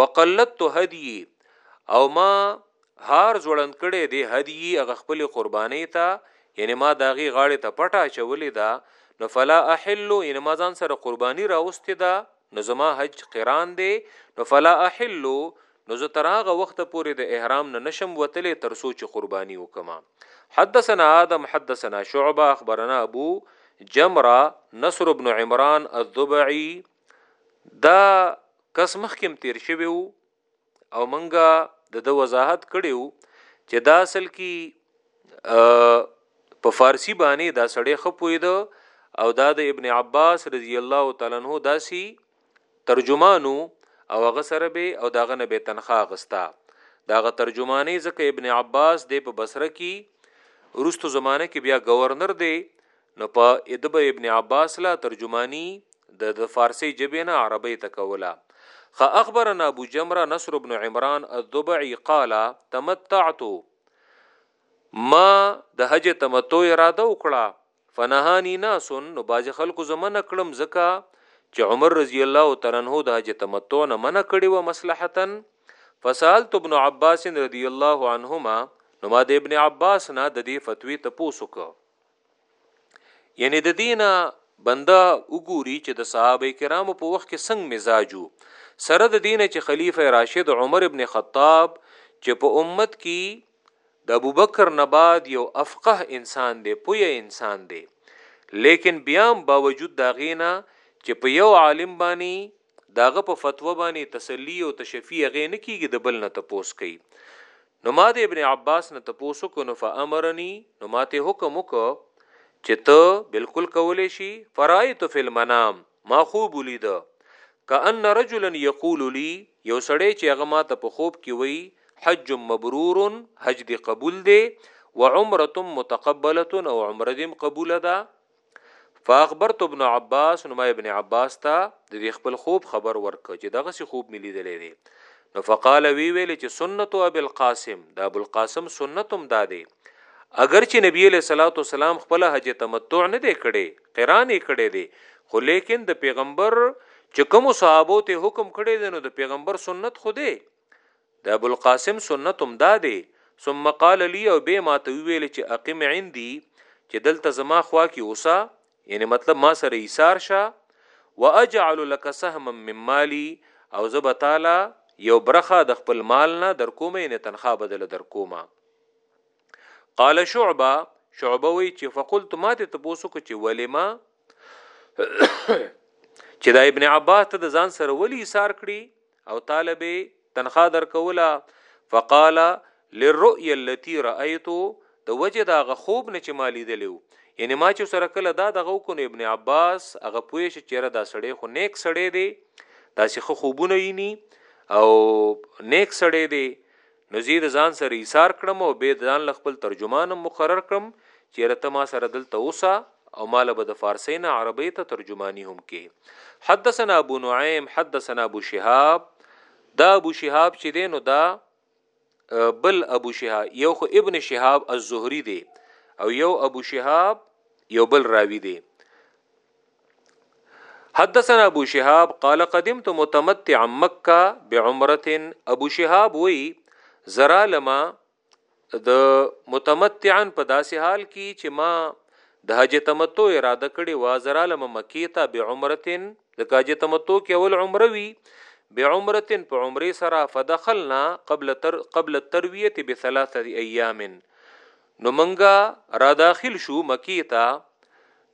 وقلت هدی او ما هار جوړند کړي دی هدی هغه خپل قرباني ته یعنی ما داغي غاړه ته پټه چولې ده نو فلا احل ان ما ځان سره قرباني راوستي ده نو زما حج قران دی نو فلا احل نو زه تر هغه وخت پورې د احرام نه نشم وتلې تر څو چې قرباني وکما حدثنا آدم حدثنا شعبه اخبرنا ابو جمره نصر بن عمران الضبعي دا کس مخکم تیر شوی وو او منګه د د وضاحت کړیو چې دا اصل کې په فارسی باندې دا سړی خپوید او دا د ابن عباس رضی الله تعالی عنہ داسی ترجمانو او هغه سره به او داغه نه به تنخواه غستا داغه ترجمانی ځکه ابن عباس د په بصره کې روستو زمانه کې بیا گورنر دی نو په ادب ابن عباس لا ترجمانی د د فارسی جبه نه عربی ته کوله خه اخبرنا ابو جمره نصر بن عمران الضبعی قال تمتعت ما د حج تمتع اراده وکړه فنهانی ناس نو باز خلکو زمنه کړم زکه چې عمر رضی الله تعالی عنہ د حج تمتع نه منع کړی و مصلحتا فسالت ابن عباس رضی الله عنهما نو ما د ابن عباس نه د دې فتوی ته پوسوک یعنی د دینه بنده وګوري چې د صحابه کرامو په وخت کې څنګه مزاجو سره د دینه چې خلیفہ راشد عمر ابن خطاب چې په امت کې د ابوبکر نه بعد یو افقه انسان دی پوی انسان دی لیکن بیا باوجود دا غینا چې په یو عالم باندې د هغه په فتوا باندې تسلی او تشفی هغه نه کیږي د بل نه تپوس کوي نو ما د ابن عباس نه تپوس کو نو فامرني نو ماته حکم وک چې ته بالکل کولې شي فرایت فی المنام ما خوب ولید کأن رجلا یقول لی یو سړی چې هغه ماته په خوب کې وای حج مبرور حج دی قبول دی وعمره متقبله او عمره دیم قبول ده فاخبرت ابن عباس نو ما ابن عباس ته د خپل خوب خبر ورک چې دغه سی خوب ملي دلې دي نو فقال وی ویل چې سنت او ابو القاسم دا ابو القاسم سنتم دا دی اگر چې نبی له صلوات و سلام خپل حج تمتع نه دی کړي قران یې کړي دي خو لیکن د پیغمبر چې کوم صحابو ته حکم کړي دي نو د پیغمبر سنت خو دی د ابو القاسم سنت هم دا دی ثم قال لي او به ما ته ویل چې اقم عندي چې دلته زما خوا کې اوسه یعنی مطلب ما سره ایثار شه واجعل لك سهما من مالي او زب تعالی یو برخه د خپل مال نه در کومه نه تنخوا بدل در کومه قال شعبه شعبه وی چې فقلت ما ته تاسو کو چې ولما چې دا ابن عباس ته د ځان سره ولی ایثار کړی او طالب تنخوا درکوله فقال للرؤيا التي رايت د وجه دا غ خوب نه چې ما لیدلو یعنی ما چې سره کله دا دغه کو ابن عباس هغه پوه شي چیرې دا سړی خو نیک سړی دی دا سخه خوبونه یې ني او نیک سړی دی نو زه یې د ځان سره ایسار کړم او بیا ځان له خپل ترجمان هم مقرر کړم چې یاره ته ما سره دلته اوسه او ما له به د فارسۍ نه عربۍ ته ترجماني هم کې حدثنا ابو نعیم حدثنا ابو شهاب دا ابو شهاب چې دی نو دا بل ابو شهاب یو خو ابن شهاب الزهری دی او یو ابو شهاب یو بل راوی دی حدثنا ابو شهاب قال قدمت متمتعا مکه بعمره ابو شهاب وی زرا لما د متمتعا په داسې حال کې چې ما د حج تمتع اراده کړې و زرا لما مکی ته بعمره د حج تمتع کې اول عمره وی بعمره په عمره سره فدخلنا قبل تر قبل الترویه بثلاثه ایام نو مونږ را داخل شو مکې ته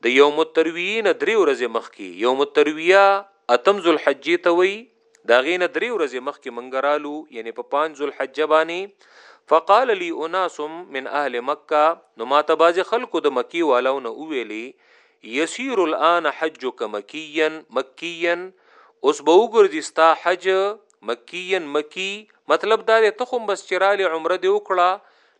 د یوم الترویې نه درې ورځې مخکې، یوم الترویه اتم ذوالحجې ته وایي، د هغې نه درې ورځې مخکې مونږ رالو یعنې په پنځ ذوالحجه باندې، فقال لي اناس من اهل مکه نو ماته بعضې خلکو د مکې والاو نه وویلې، یصیر الآن حجک مکیا، مکیا، اوس به وګرځي ستا حج مکیا، مکي، مطلب دا دی ته خو هم بس چې رالې عمره دې وکړه،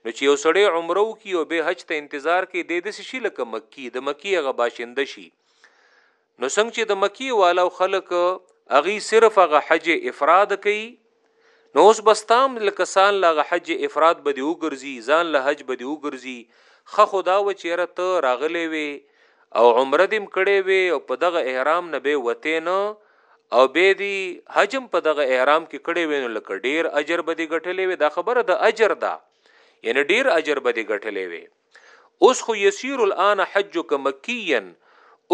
نو چې یو سړی عمره وکړي او بیا حج ته انتظار کوي دی داسې شي لکه مکی د مکی هغه باشنده شي نو څنګه چې د مکی والا او خلک هغه صرف هغه حج افراد کوي نو اوس بستام لکه سان له حج افراد به دی وګرځي ځان له حج به دی وګرځي خه خدا و چیرې ته راغلې وي او عمره دیم کړې وي او په دغه احرام نه به وته نه او بیا دي حج هم په دغه احرام کې کړی وی نو لکه ډیر اجر به دي ګټلې وي دا خبره د اجر ده یعنی ډیر اجر به دي ګټلې وي اوس خو یسیر الان حجک مکیا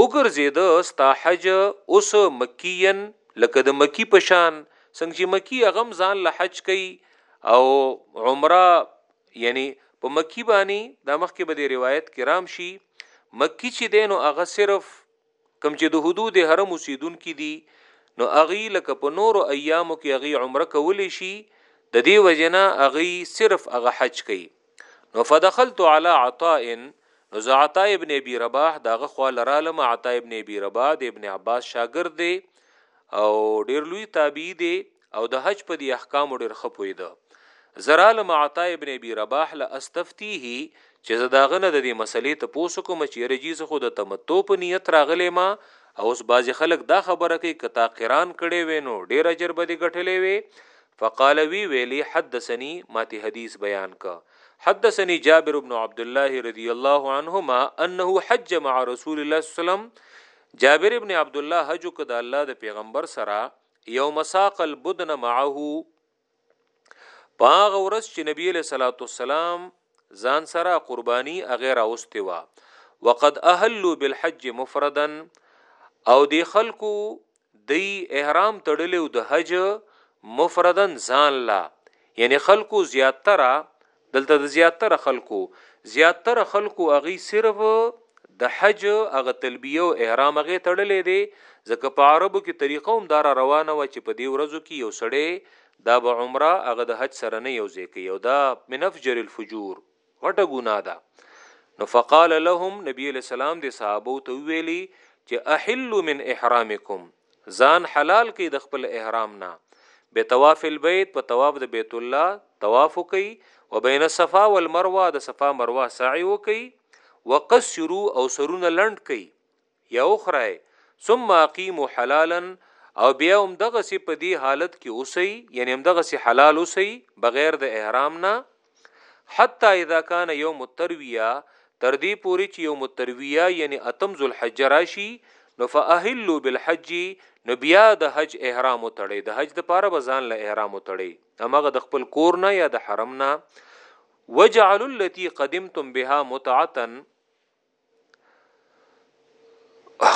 وګرځید ستا حج اوس مکیا لکه د مکی په شان څنګه چې مکی غم ځان له حج کوي او عمره یعنی په مکی باندې د مخکې به د روایت کرام شي مکی چې دینو هغه صرف کوم چې د حدود حرم اوسیدونکي دي نو هغه لکه په نورو ایامو کې هغه عمره کولی شي د دې وجنه هغه صرف هغه حج کوي نو فدخلت علی عطاء نو زه عطاء ابن ابي رباح داغه خو لرالم عطاء ابن ابي رباح د ابن عباس شاګرد دی او ډیر لوی تابعی دی او د حج په دې احکامو ډېر ښه پوهېده. زه رالم عطا ابن ابي رباح له استفتيه چې زه د هغه نه د دې مسئلې تپوس وکړم چې يره جي زه خو د تمتع په نيت راغلی يم او اوس بعضې خلک دا خبره کوي که تا قران کړی وای نو ډېر اجر به دې ګټلی وی فقال وی ويلي حدثني ماته حديث بيان که حدثني جابر بن عبد الله رضي الله عنهما انه حج مع رسول الله صلى الله عليه وسلم جابر ابن عبد الله حج وکړ د الله د پیغمبر سره یوم ساق البدن معه پاغ ورځ چې نبی له صلوات والسلام ځان سره قرباني اغیر اوسته وا وقد اهلوا بالحج مفردا او دی خلکو دی احرام تړلی او د حج مفردن ځان لا یعنی خلکو زیاتره دلته د زیاتره خلکو، زیاتره خلکو هغوی صرف د حج هغه تلبیه او احرام هغه تړلی دی، ځکه په عربو کې طریقه هم دا را روانه وه چې په دې ورځو کې یو سړی دا به عمره هغه د حج سره نه یوځای کوي او دا من افجر الفجور، غټه ګناه ده، نو فقال لهم، نبي علیه السلام دې صحابو ته وویلي چې احلوا من احرامکم، ځان حلال کړي د خپل احرام نه به طواف البيت په طواف د بیت الله طواف کوي وبین الصفا والمروه د صفا مروه سعی وکي وقصرو او سرونه لند کي یا اخره ثم اقیموا حلالا او بیا هم دغه سی په دې حالت کې اوسي یعنی هم دغه سی حلال اوسي بغیر د احرام نه حتی اذا کان یوم الترویه تر دې پورې چې یوم الترویه یعنی اتم ذوالحجه راشي نو فاهلوا بالحج نو بیا د حج احرام وتړي د حج د پاره بزان له احرام وتړي امغه د خپل کور نه یا د حرم نه وجعلوا التي قدمتم بها متعه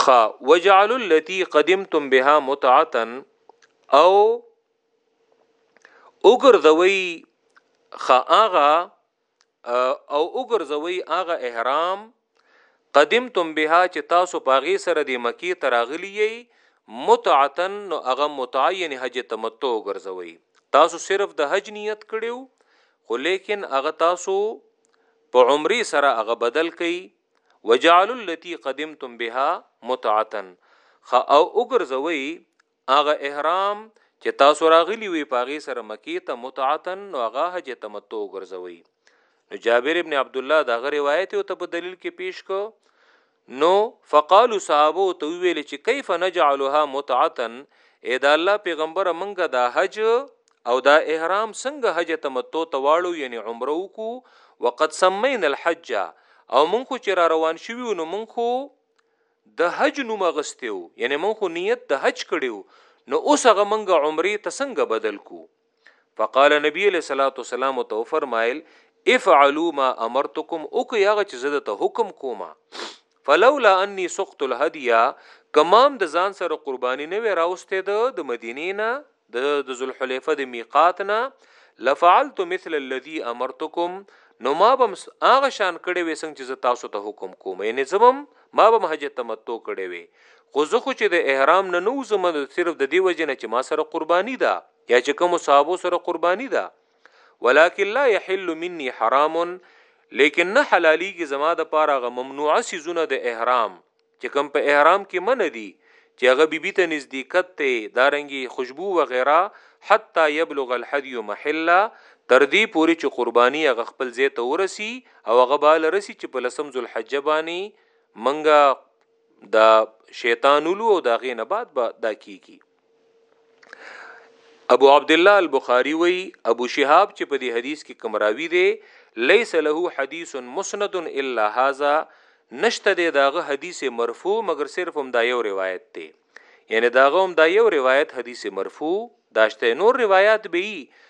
خا وجعل التي قدمتم بها متعه او وګرځوي خا اغا او وګرځوي اغا احرام قدمتم بها چې تاسو پاغي سره د مکی تراغلی یي متعتن نو هغه متعین حج تمتع ګرځوي تاسو صرف د حج نیت کړیو خو لیکن هغه تاسو په عمرې سره هغه بدل کړئ، وجعلوا التي قدمتم بها متعة خه او وګرځوئ هغه احرام چې تاسو راغلي وي په هغې سره مکې ته متعة نو هغه حج تمتع وګرځوئ نو جابر ابن عبدالله د هغه روایت یې ورته په دلیل کې پیش کړ نو فقالو صحابه ورته وویل چې کیف نجعلها متعه ای د الله پیغمبره مونږه دا حج او دا احرام څنګه حج تمتع ته واړو یعنی عمره وکو وقد سمین الحج او مونږ خو چې را روان شویو نو مونږ خو د حج نوم غستیو یعنی مونږ خو نیت د حج کړیو نو اوس هغه مونږه عمره ته څنګه بدل کو فقال نبی علیہ الصلوۃ والسلام تو فرمایل افعلوا ما امرتکم او که هغه چې زه ته حکم کومه فلولا انی سقط الهدیه کمام د ځان سره قربانی نه وی راوسته د د مدینې نه د ذوالحلیفه د میقات نه لفعلت مثل الذي امرتكم نو ما بم هغه شان کړي وې څنګه چې تاسو ته حکم کوم یعنی زبم ما بم حج تمتع کړي وې خو زه خو چې د احرام نه نو زمد صرف د دی وجنه چې ما سره قرباني ده یا چې کوم صحابه سره قرباني ده ولکن لا يحل مني حرام لیکن نه حلالي کې زما د پاره غ ممنوع سيزونه د احرام چې کوم په احرام کې من دي چې هغه بیبي ته نزدېکت ته دارنګي خوشبو و غیره حتی یبلغ الحدی محله تر دې پوري چې قرباني هغه خپل ځای ته ورسی او هغه بال رسی چې په لسم ذل حجه باندې منګه دا شیطان ولو او دا غې نه بعد به دا کیږي ابو عبد الله البخاری وی ابو شهاب چې په دې حدیث کې کوم راوی دی ليس له حدیث مسند الا هذا نشته دی داغه حدیث مرفوع مگر صرف هم دا یو روایت دی یعنی داغه هم دا یو روایت حدیث مرفوع داشته نور روایت به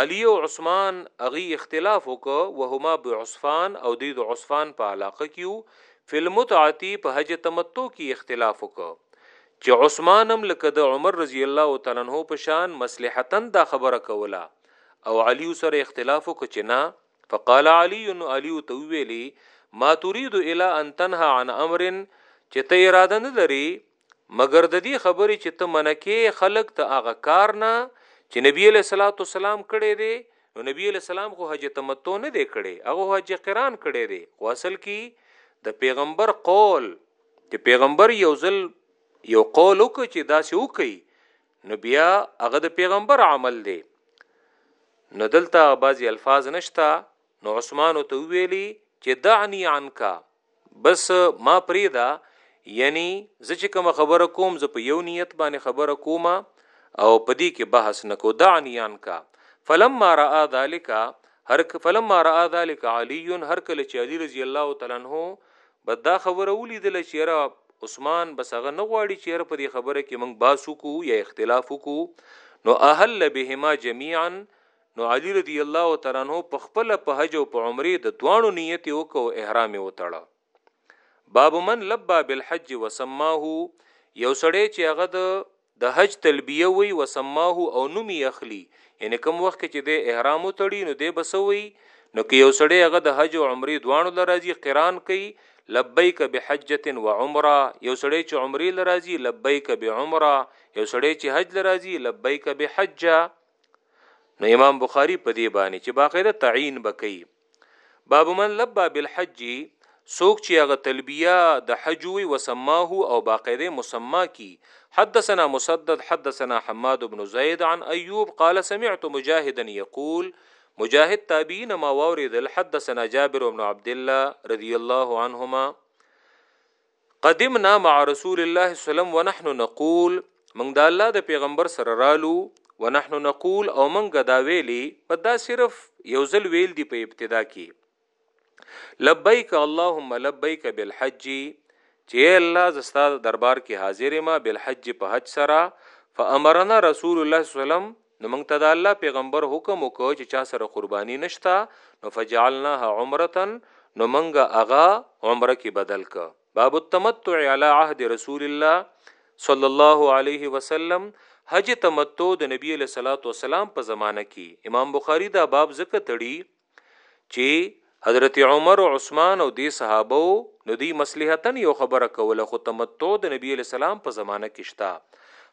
علی او عثمان هغوی اختلاف وکړ، وهما بعصفان او دوی د عصفان په علاقه کې وو، فی المتعة په حج تمتع کې یې اختلاف وکړ، چې عثمان هم لکه د عمر رضی الله تعالی عنه په شان مصلحتا دا خبره کوله او علی سره اختلاف وکړ چې نه، فقال علی نو علی ورته وویل، ما ترید الا ان تنهی عن امر چې ته اراده نه لرې مګر د دې خبرې چې ته منع کې خلق ته هغه کار نه چې نبی علیہ الصلوۃ والسلام کړي دي نو نبی علیہ السلام خو حج تمتع نه دی کړي هغه حج قران کړي دي خو اصل کې د پیغمبر قول چې پیغمبر یو ځل یو قول وکړي چې دا سې وکړي نو بیا هغه د پیغمبر عمل دی نو دلته بعضی الفاظ نشتا نو عثمان ته ویلی چې دعني عنك بس ما پریدا یعنی زه چې کوم خبره کوم زه په یو نیت باندې خبره کوم او په دې کې بحث نکو دعنی انکا فلما را ذالک هر فلما را ذالک علی هر کله چې علی رضی الله تعالی عنہ بد دا خبره ولیدل چې را عثمان بس هغه نه غواړي چې را په دې خبره کې موږ باسو کو یا اختلاف کو نو اهل بهما جميعا نو علی رضی الله تعالی عنه په خپل په حج او په عمره د دواړو نیت وکړ او احرام یې وتړه باب من لبا بالحج وسماه یو سړی چې هغه د د حج تلبیه وی وسماه او نوم یې اخلي یعنی کوم وخت کې چې د احرام وتړي نو دی بسوي نو کې یو سړی هغه د حج او عمرې دواړو لراځي قران کوي لبیک بحجه و عمره یو سړی چې عمرې لراځي لبیک بعمره یو سړی چې حج لراځي لبیک بحجه نو امام بخاری په دې باندې چې باقاعده تعین بکئی باب من لبا بالحج سوک چې هغه تلبیه د حج وی وسماه او باقاعده مسما کی حدثنا مسدد حدثنا حماد بن زید عن ایوب قال سمعت مجاهدا یقول مجاهد تابعین ما واوریدل حدثنا جابر بن عبد الله رضی الله عنهما قدمنا مع رسول الله سلام ونحن نقول موږ د الله د پیغمبر سره رالو ونحن نقول او موږ دا ویلي په دا صرف یو ځل ویل دی په ابتدا کې لبیک اللهم لبیک بالحج چې الله زستا دربار کې حاضر ما بالحج په حج سره فامرنا رسول الله صلی الله علیه وسلم نو موږ ته د الله پیغمبر حکم وکړ چې چا سره قرباني نشتا نو فجعلناها عمره نو موږ هغه عمره کې بدل ک باب التمتع علی عهد رسول الله صلی الله علیه وسلم حج تمتع د نبی له صلوات و سلام په زمانه کې امام بخاری دا باب ذکر تړي چې حضرت عمر او عثمان او دې صحابه وو نو دې مصلحتن یو خبره کوله خو تمتع د نبی علی السلام په زمانه کې شته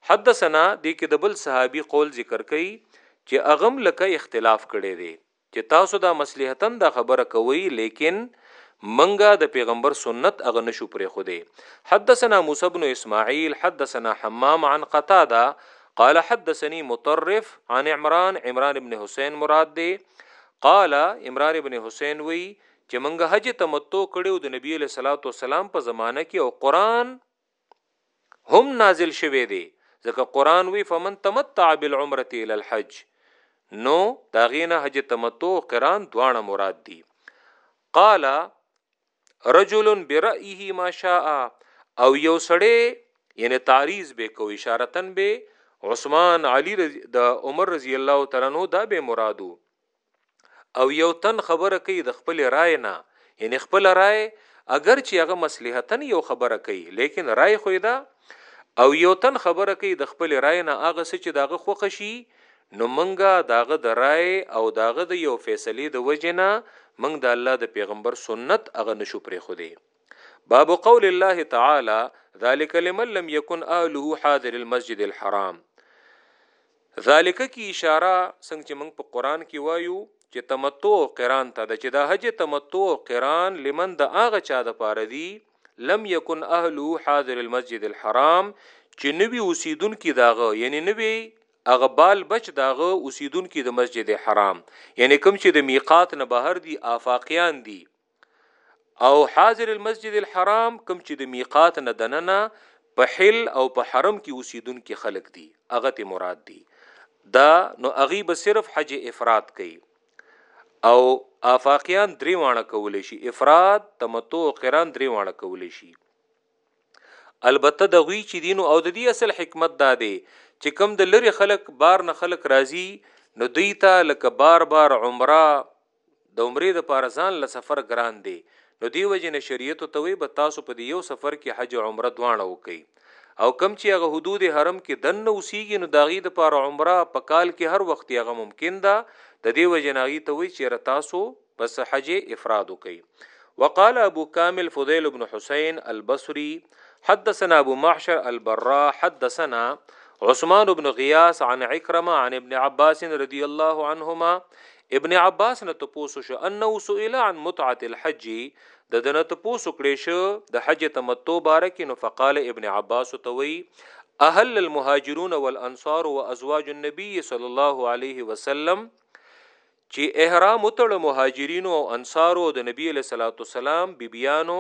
حدثنا دې کې د بل صحابي قول ذکر کړي چې اغم لکه اختلاف کړي دي چې تاسو دا مصلحتن دا خبره کوي لیکن منګه د پیغمبر سنت اغه نشو پرې خو دي حدثنا موسی بن اسماعیل حدثنا حمام عن قتاده قال حدثني مطرف عن عمران عمران ابن حسين مراد دي قال امرار ابن حسین وی چې منګه حج تمتع کړو د نبی له صلوات و سلام په زمانه کې او قران هم نازل شوه دی ځکه قران وی فمن تمتع بالعمره الى الحج نو داغینه حج تمتع او قران دواړه مراد دي قال رجل برأيه ما شاء او یو سړی یعنی تعریض به کو اشارتن به عثمان علی رضی د عمر رضی الله تعالی عنہ دا به مرادو او یو تن خبره کوي د خپل رائے نه یعنی خپل رائے اگر چې هغه مصلحتن یو خبره کوي لیکن رائے خو دا او یو تن خبره کوي د خپل رائے نه هغه څه چې داغه خوښ شي نو مونږ د هغه د رای او د هغه د یو فیصلې د وجې نه مونږ د الله د پیغمبر سنت هغه نه شو پرېښودی. باب قول الله تعالی ذلک لمن لم یکن اهله حاضر المسجد الحرام ذالک کی اشاره څنګه چې موږ په قران کې وایو چې تمتع او قران ته د چې د حج تمتع او قران لمن د هغه چا د پاره دی لم یکن اهله حاضر المسجد الحرام چې نوی اوسیدونکو داغه یعنی نوی هغه بال بچ د هغه اوسیدونکي د مسجد حرام یعنی کوم چې د میقات نه بهر دي آفاقیان دي او حاضر المسجد الحرام کوم چې د میقات نه دننه په حل او په حرم کې اوسیدونکي خلک دي هغه ته مراد دي دا نو اغي به صرف حج افراد کوي او آفاقیان درې وانه کول شي افراد تمتع او قران درې وانه کول شي البته د غوی چې دینو او د دې اصل حکمت دا دی چې کم د لری خلک بار نه خلک راځي نو دوی ته لکه بار بار عمره د عمرې د پاره ځان له سفر ګران دی نو دی وجه نه شریعت ته وي به تاسو په یو سفر کې حج او عمره دواړه وکي او کم چې هغه حدود حرم کې دن نه اوسېږي نو داغي د پاره عمره په کال کې هر وخت هغه ممکن ده د دې وجه نه غي ته وي چې تاسو پس حج افراد وکي وقال ابو کامل فضيل بن حسين البصري حدثنا ابو معشر البراء حدثنا عثمان بن غياس عن عكرمه عن ابن عباس رضي الله عنهما ابن عباس نه تپوسو شو انه سئل عن متعه الحج د دنه تپوسو کړي شو د حج تمتع بارک نو فقال ابن عباس توي اهل المهاجرون والانصار وازواج النبي صلى الله عليه وسلم چي احرام وتړه مهاجرینو او انصارو او د نبي علیه الصلوة والسلام بي بیانو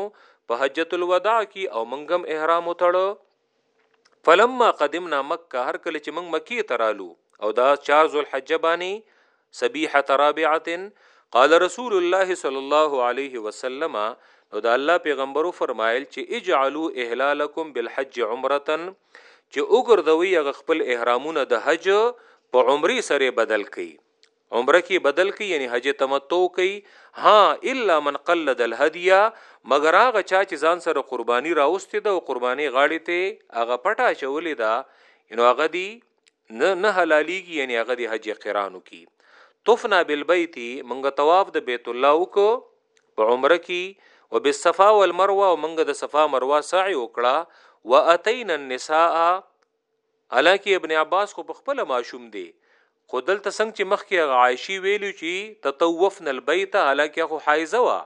په حجة الوداع کي او موږ هم احرام وتړه فلما قدمنا مکه هر کله چې موږ مکې ته رالو او دا چار ذوالحجه باندې سبیحة رابعة قال رسول الله صلی الله علیه وسلم نو د الله پیغمبر فرمایل چې اجعلوا اهلالکم بالحج عمره چې وګرځوي هغه خپل احرامونه د حج په عمره سره بدل کړي عمره کې بدل کوي یعنی حج تمتع کوي ها الا من قلد الهدیه مگر هغه چا چې ځان سره قرباني راوستي ده او قرباني غاړي ته هغه پټه چولې ده نو هغه دی نه نه حلاليږي یعنی هغه دی حج قرانو کی طفنا بالبيت منګه طواف د بیت الله وک په عمره کی وبالصفا والمروه منګه د صفا مروه سعی وکړه واتینا النساء حالانکه ابن عباس خو په خپله ماشوم دی خو دلته څنګه چې مخکې هغه عائشی ویلو چې تطوفن البیت حالانکه هغه حایزه وه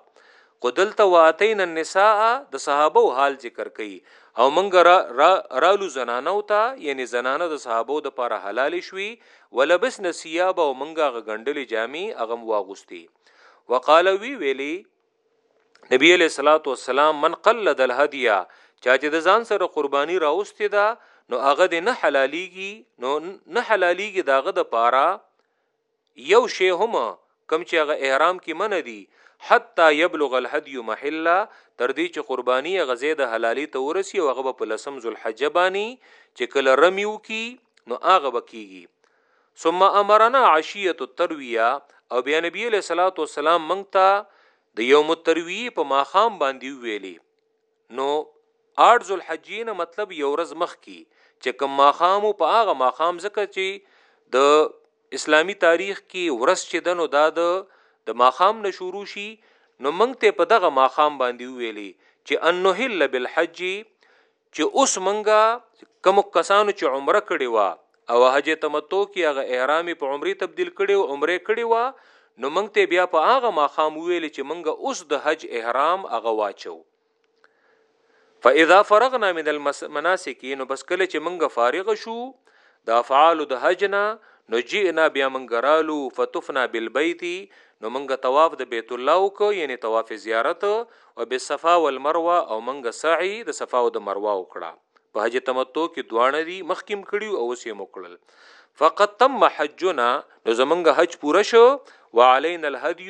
خو دلته واتین النساء د صحابو حال ذکر کوي او منګ را, را رالو زنانو ته یعنی زنانه د صحابو د پاره حلال شوي ولبسن ثياب او منګه غ غندلې جامې اغم واغوستي وقال وی ویلی نبی علیہ الصلوۃ والسلام من قلد الهدیه چا چې د ځان سره قرباني راوستي ده نو هغه د نه حلاليږي نو نه حلاليږي داغه د پاره یو شی هم کم چې هغه احرام کې من دي حتا يبلغ الهدي محله تر دې چې قرباني غزې د حلالي ته ورسي او هغه په لسم ذل حجبانی چې کله رمیو کی نو هغه بکیږي ثم امرنا عشیه الترویه او بیا نبی علیہ الصلوۃ والسلام مونږ ته د یوم الترویه په ماخام باندې ویلي نو آرز الحجین مطلب یو ورځ مخ کی چې کوم ماخام په هغه ماخام ځکه چې د اسلامی تاریخ کې ورس چې دنو دا د د ماخام نه شروع شي نو مونږ ته په دغه ماخام باندې ویلي چې انه الا بالحج چې اوس مونږ کوم کسانو چې عمره کړې وه او حج تمتع کې هغه احرام په عمرې تبدیل کړي او عمره کړې وه نو مونږ ته بیا په هغه ماخام ویل چې مونږ اوس د حج احرام هغه واچو فاذا فرغنا من المناسک نو بس کله چې مونږ فارغ شو د افعال د حج نه نو جئنا بیا منګ رالو فتفنا بالبیت نو منګ طواف د بیت الله وکړو یعنی طواف زیارت وبالصفا والمروه او منګه سعی د صفا او د مروه وکړه په حج تمتع کې دوانه دي مخکیم کړیو او سیم وکړل فقط تم حجنا نو زمونږ حج پوره شو وعلينا الهدي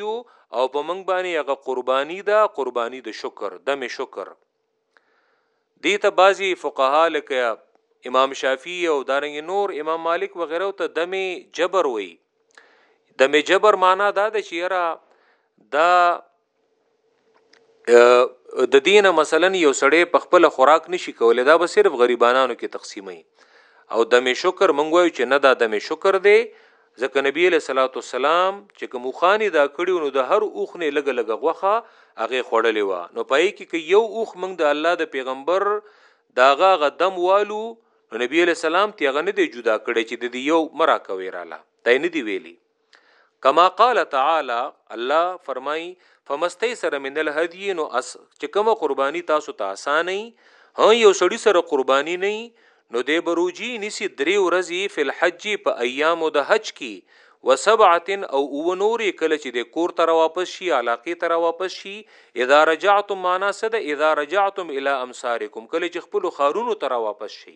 او په مونږ باندې هغه قرباني ده قرباني د شکر دم شکر دي ته بعضي فقها لکه امام شافعي او دارنګ نور امام مالک وغيرها ته دم جبر وي دم جبر معنا دا ده چې یرا دا د دین مثلا یو سړی په خپل خوراک نشي کولای دا به صرف غریبانو کې تقسیمي او دم شکر مونږ وایو چې نه دا دم شکر دی ځکه نبی له صلوات والسلام چې کوم خاني دا کړیو نو د هر اوخ نه لګ لګ غوخه هغه خړلې و نو پای کې کې یو اوخ موږ د الله د پیغمبر داغه غدم والو نو نبی له سلام تیغه نه دی جدا کړی چې د یو مرا کوي رااله تای نه دی ویلي کما قال تعالی الله فرمای فمستیسر من الهدی نو اس چې کوم قربانی تاسو ته تا اسانه هه یو سړی سره قربانی نه نو دی بروجی نسی درې ورځې فی الحج په ایام د حج کې وسبعه او او نورې کله چې د کور تر واپس شي علاقې تر واپس شي اذا رجعتم معنا صد اذا رجعتم الى امصارکم کله چې خپل خارونو تر واپس شي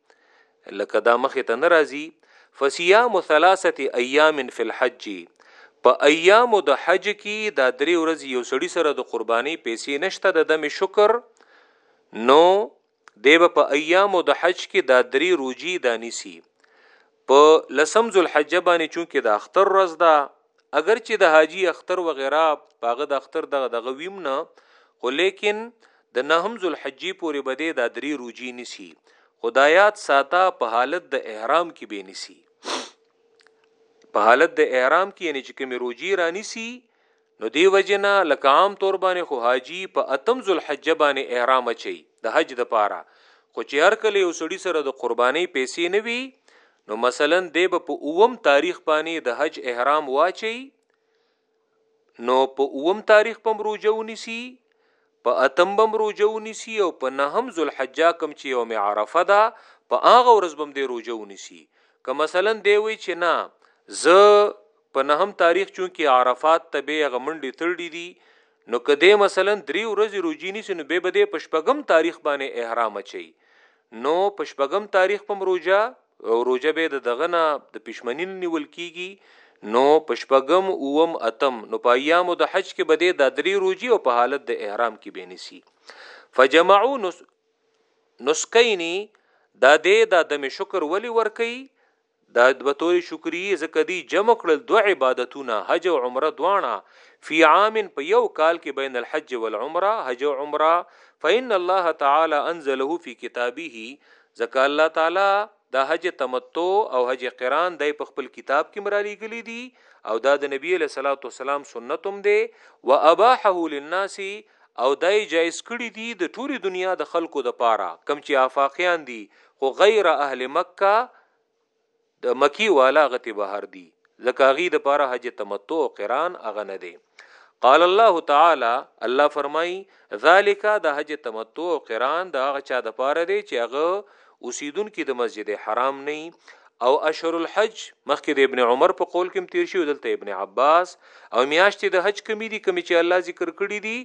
لکه دا مخه ته ناراضي فصيام ثلاثه ايام في الحج په ايام د حج کې دا درې ورځې یو سړی سره د قرباني پیسې نشته د دم شکر نو دیو په ايام د حج کې دا درې روزي دانيسي په لسم ذل حج باندې چونکه د اختر ورځ ده اگر چې د حاجی اختر وغیرہ پاغه د اختر دغه دغه ویم نه خو لیکن د نهم ذوالحجې پورې بده د درې روجی نسی خدایات ساته په حالت د احرام کې به نسی په حالت د احرام کې یعنی چې کوم روجی رانیسی نو دی وجنا لکه عام طور باندې خو حاجی په اتم ذوالحجه باندې احرام چي د حج د پاره خو چې هر کله یو سړی سره د قرباني پیسې نه وي نو مثلا دی به په اوم تاریخ باندې د حج احرام واچي نو په اوم تاریخ پم روزه ونیسي په اتم بم روزه ونیسي او په نهم ذوالحجه کم چې یوم عرفه ده په هغه ورځ بم دی روزه ونیسي که مثلا دی وی چې نه زه په نهم تاریخ چون کې عرفات ته به غمنډي تړډي دي نو که دی مثلا دری ورځی روژی نیسی نو بیا به دی په شپږم تاریخ باندی احرام اچوی نو په شپږم تاریخ به هم روژه او روژه به د دغه نه د پیشمنی نه نیول کیږی نو په شپږم اووم اتم نو په ایامو د حج کی به دی دا دری روژی او په حالت د احرام کی به نیسی فجمعو نسکینی دا دی دا دم شکر ولی ورکوی دا دوه تورې شکریې ځکه دی جمع کړل دوه عبادتونه حج او عمره دواړه فی عام په یو کال کې بین الحج والعمره حج او عمره فان الله تعالی انزله فی کتابه ځکه الله تعالی دا حج تمتع او حج قران دای په خپل کتاب کې مرالیګلی دی او دا د نبی علیه الصلاۃ والسلام سنت هم دی و اباحه للناس او دا یې جایز کړي دي د ټولې دنیا د خلکو د پاره کم چې آفاقیان دي خو غیر اهل مکه د مکی والا غتی بهر دي ځکه هغوی د پاره حج تمتع او قران هغه نه دی قال الله تعالی الله فرمای ذالک د حج تمتع او قران د هغه چا د پاره دی چې هغه اوسیدونکي د مسجد حرام نه او اشهر الحج مخکې د ابن عمر په قول کې تیر شي دلته ابن عباس او میاشتې د حج کمی دي کمی چې الله ذکر کړی دي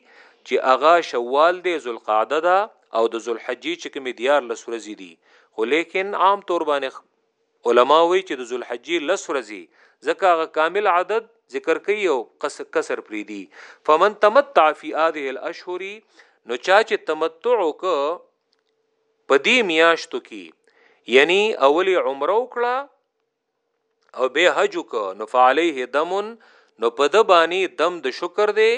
چې اغا شوال دی ذوالقعده ده او د ذوالحجې چې کمی دیار لس ورځې دي خو لیکن عام طور باندې علما وایي چې د ذوالحجې لس ورځې ځکه هغه کامل عدد ذکر کوي او کسر پری دي فمن تمتع فی هذه الاشهر نو چا چې تمتع وک په دې میاشتو کې یعنی اولی عمره وکړه او به حج وک نو فعليه دم نو په د باندې دم د شکر دی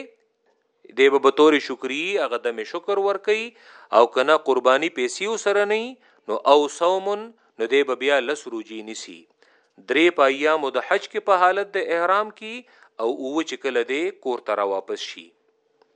دی به بطور شکری هغه دم شکر ور کوي او کنه قرباني پیسې وسره نه نو او صوم نو دی به بیا لس روجي نسی درې په ایامو د حج کې په حالت د احرام کې او اوه چې کله دی کور ته را واپس شي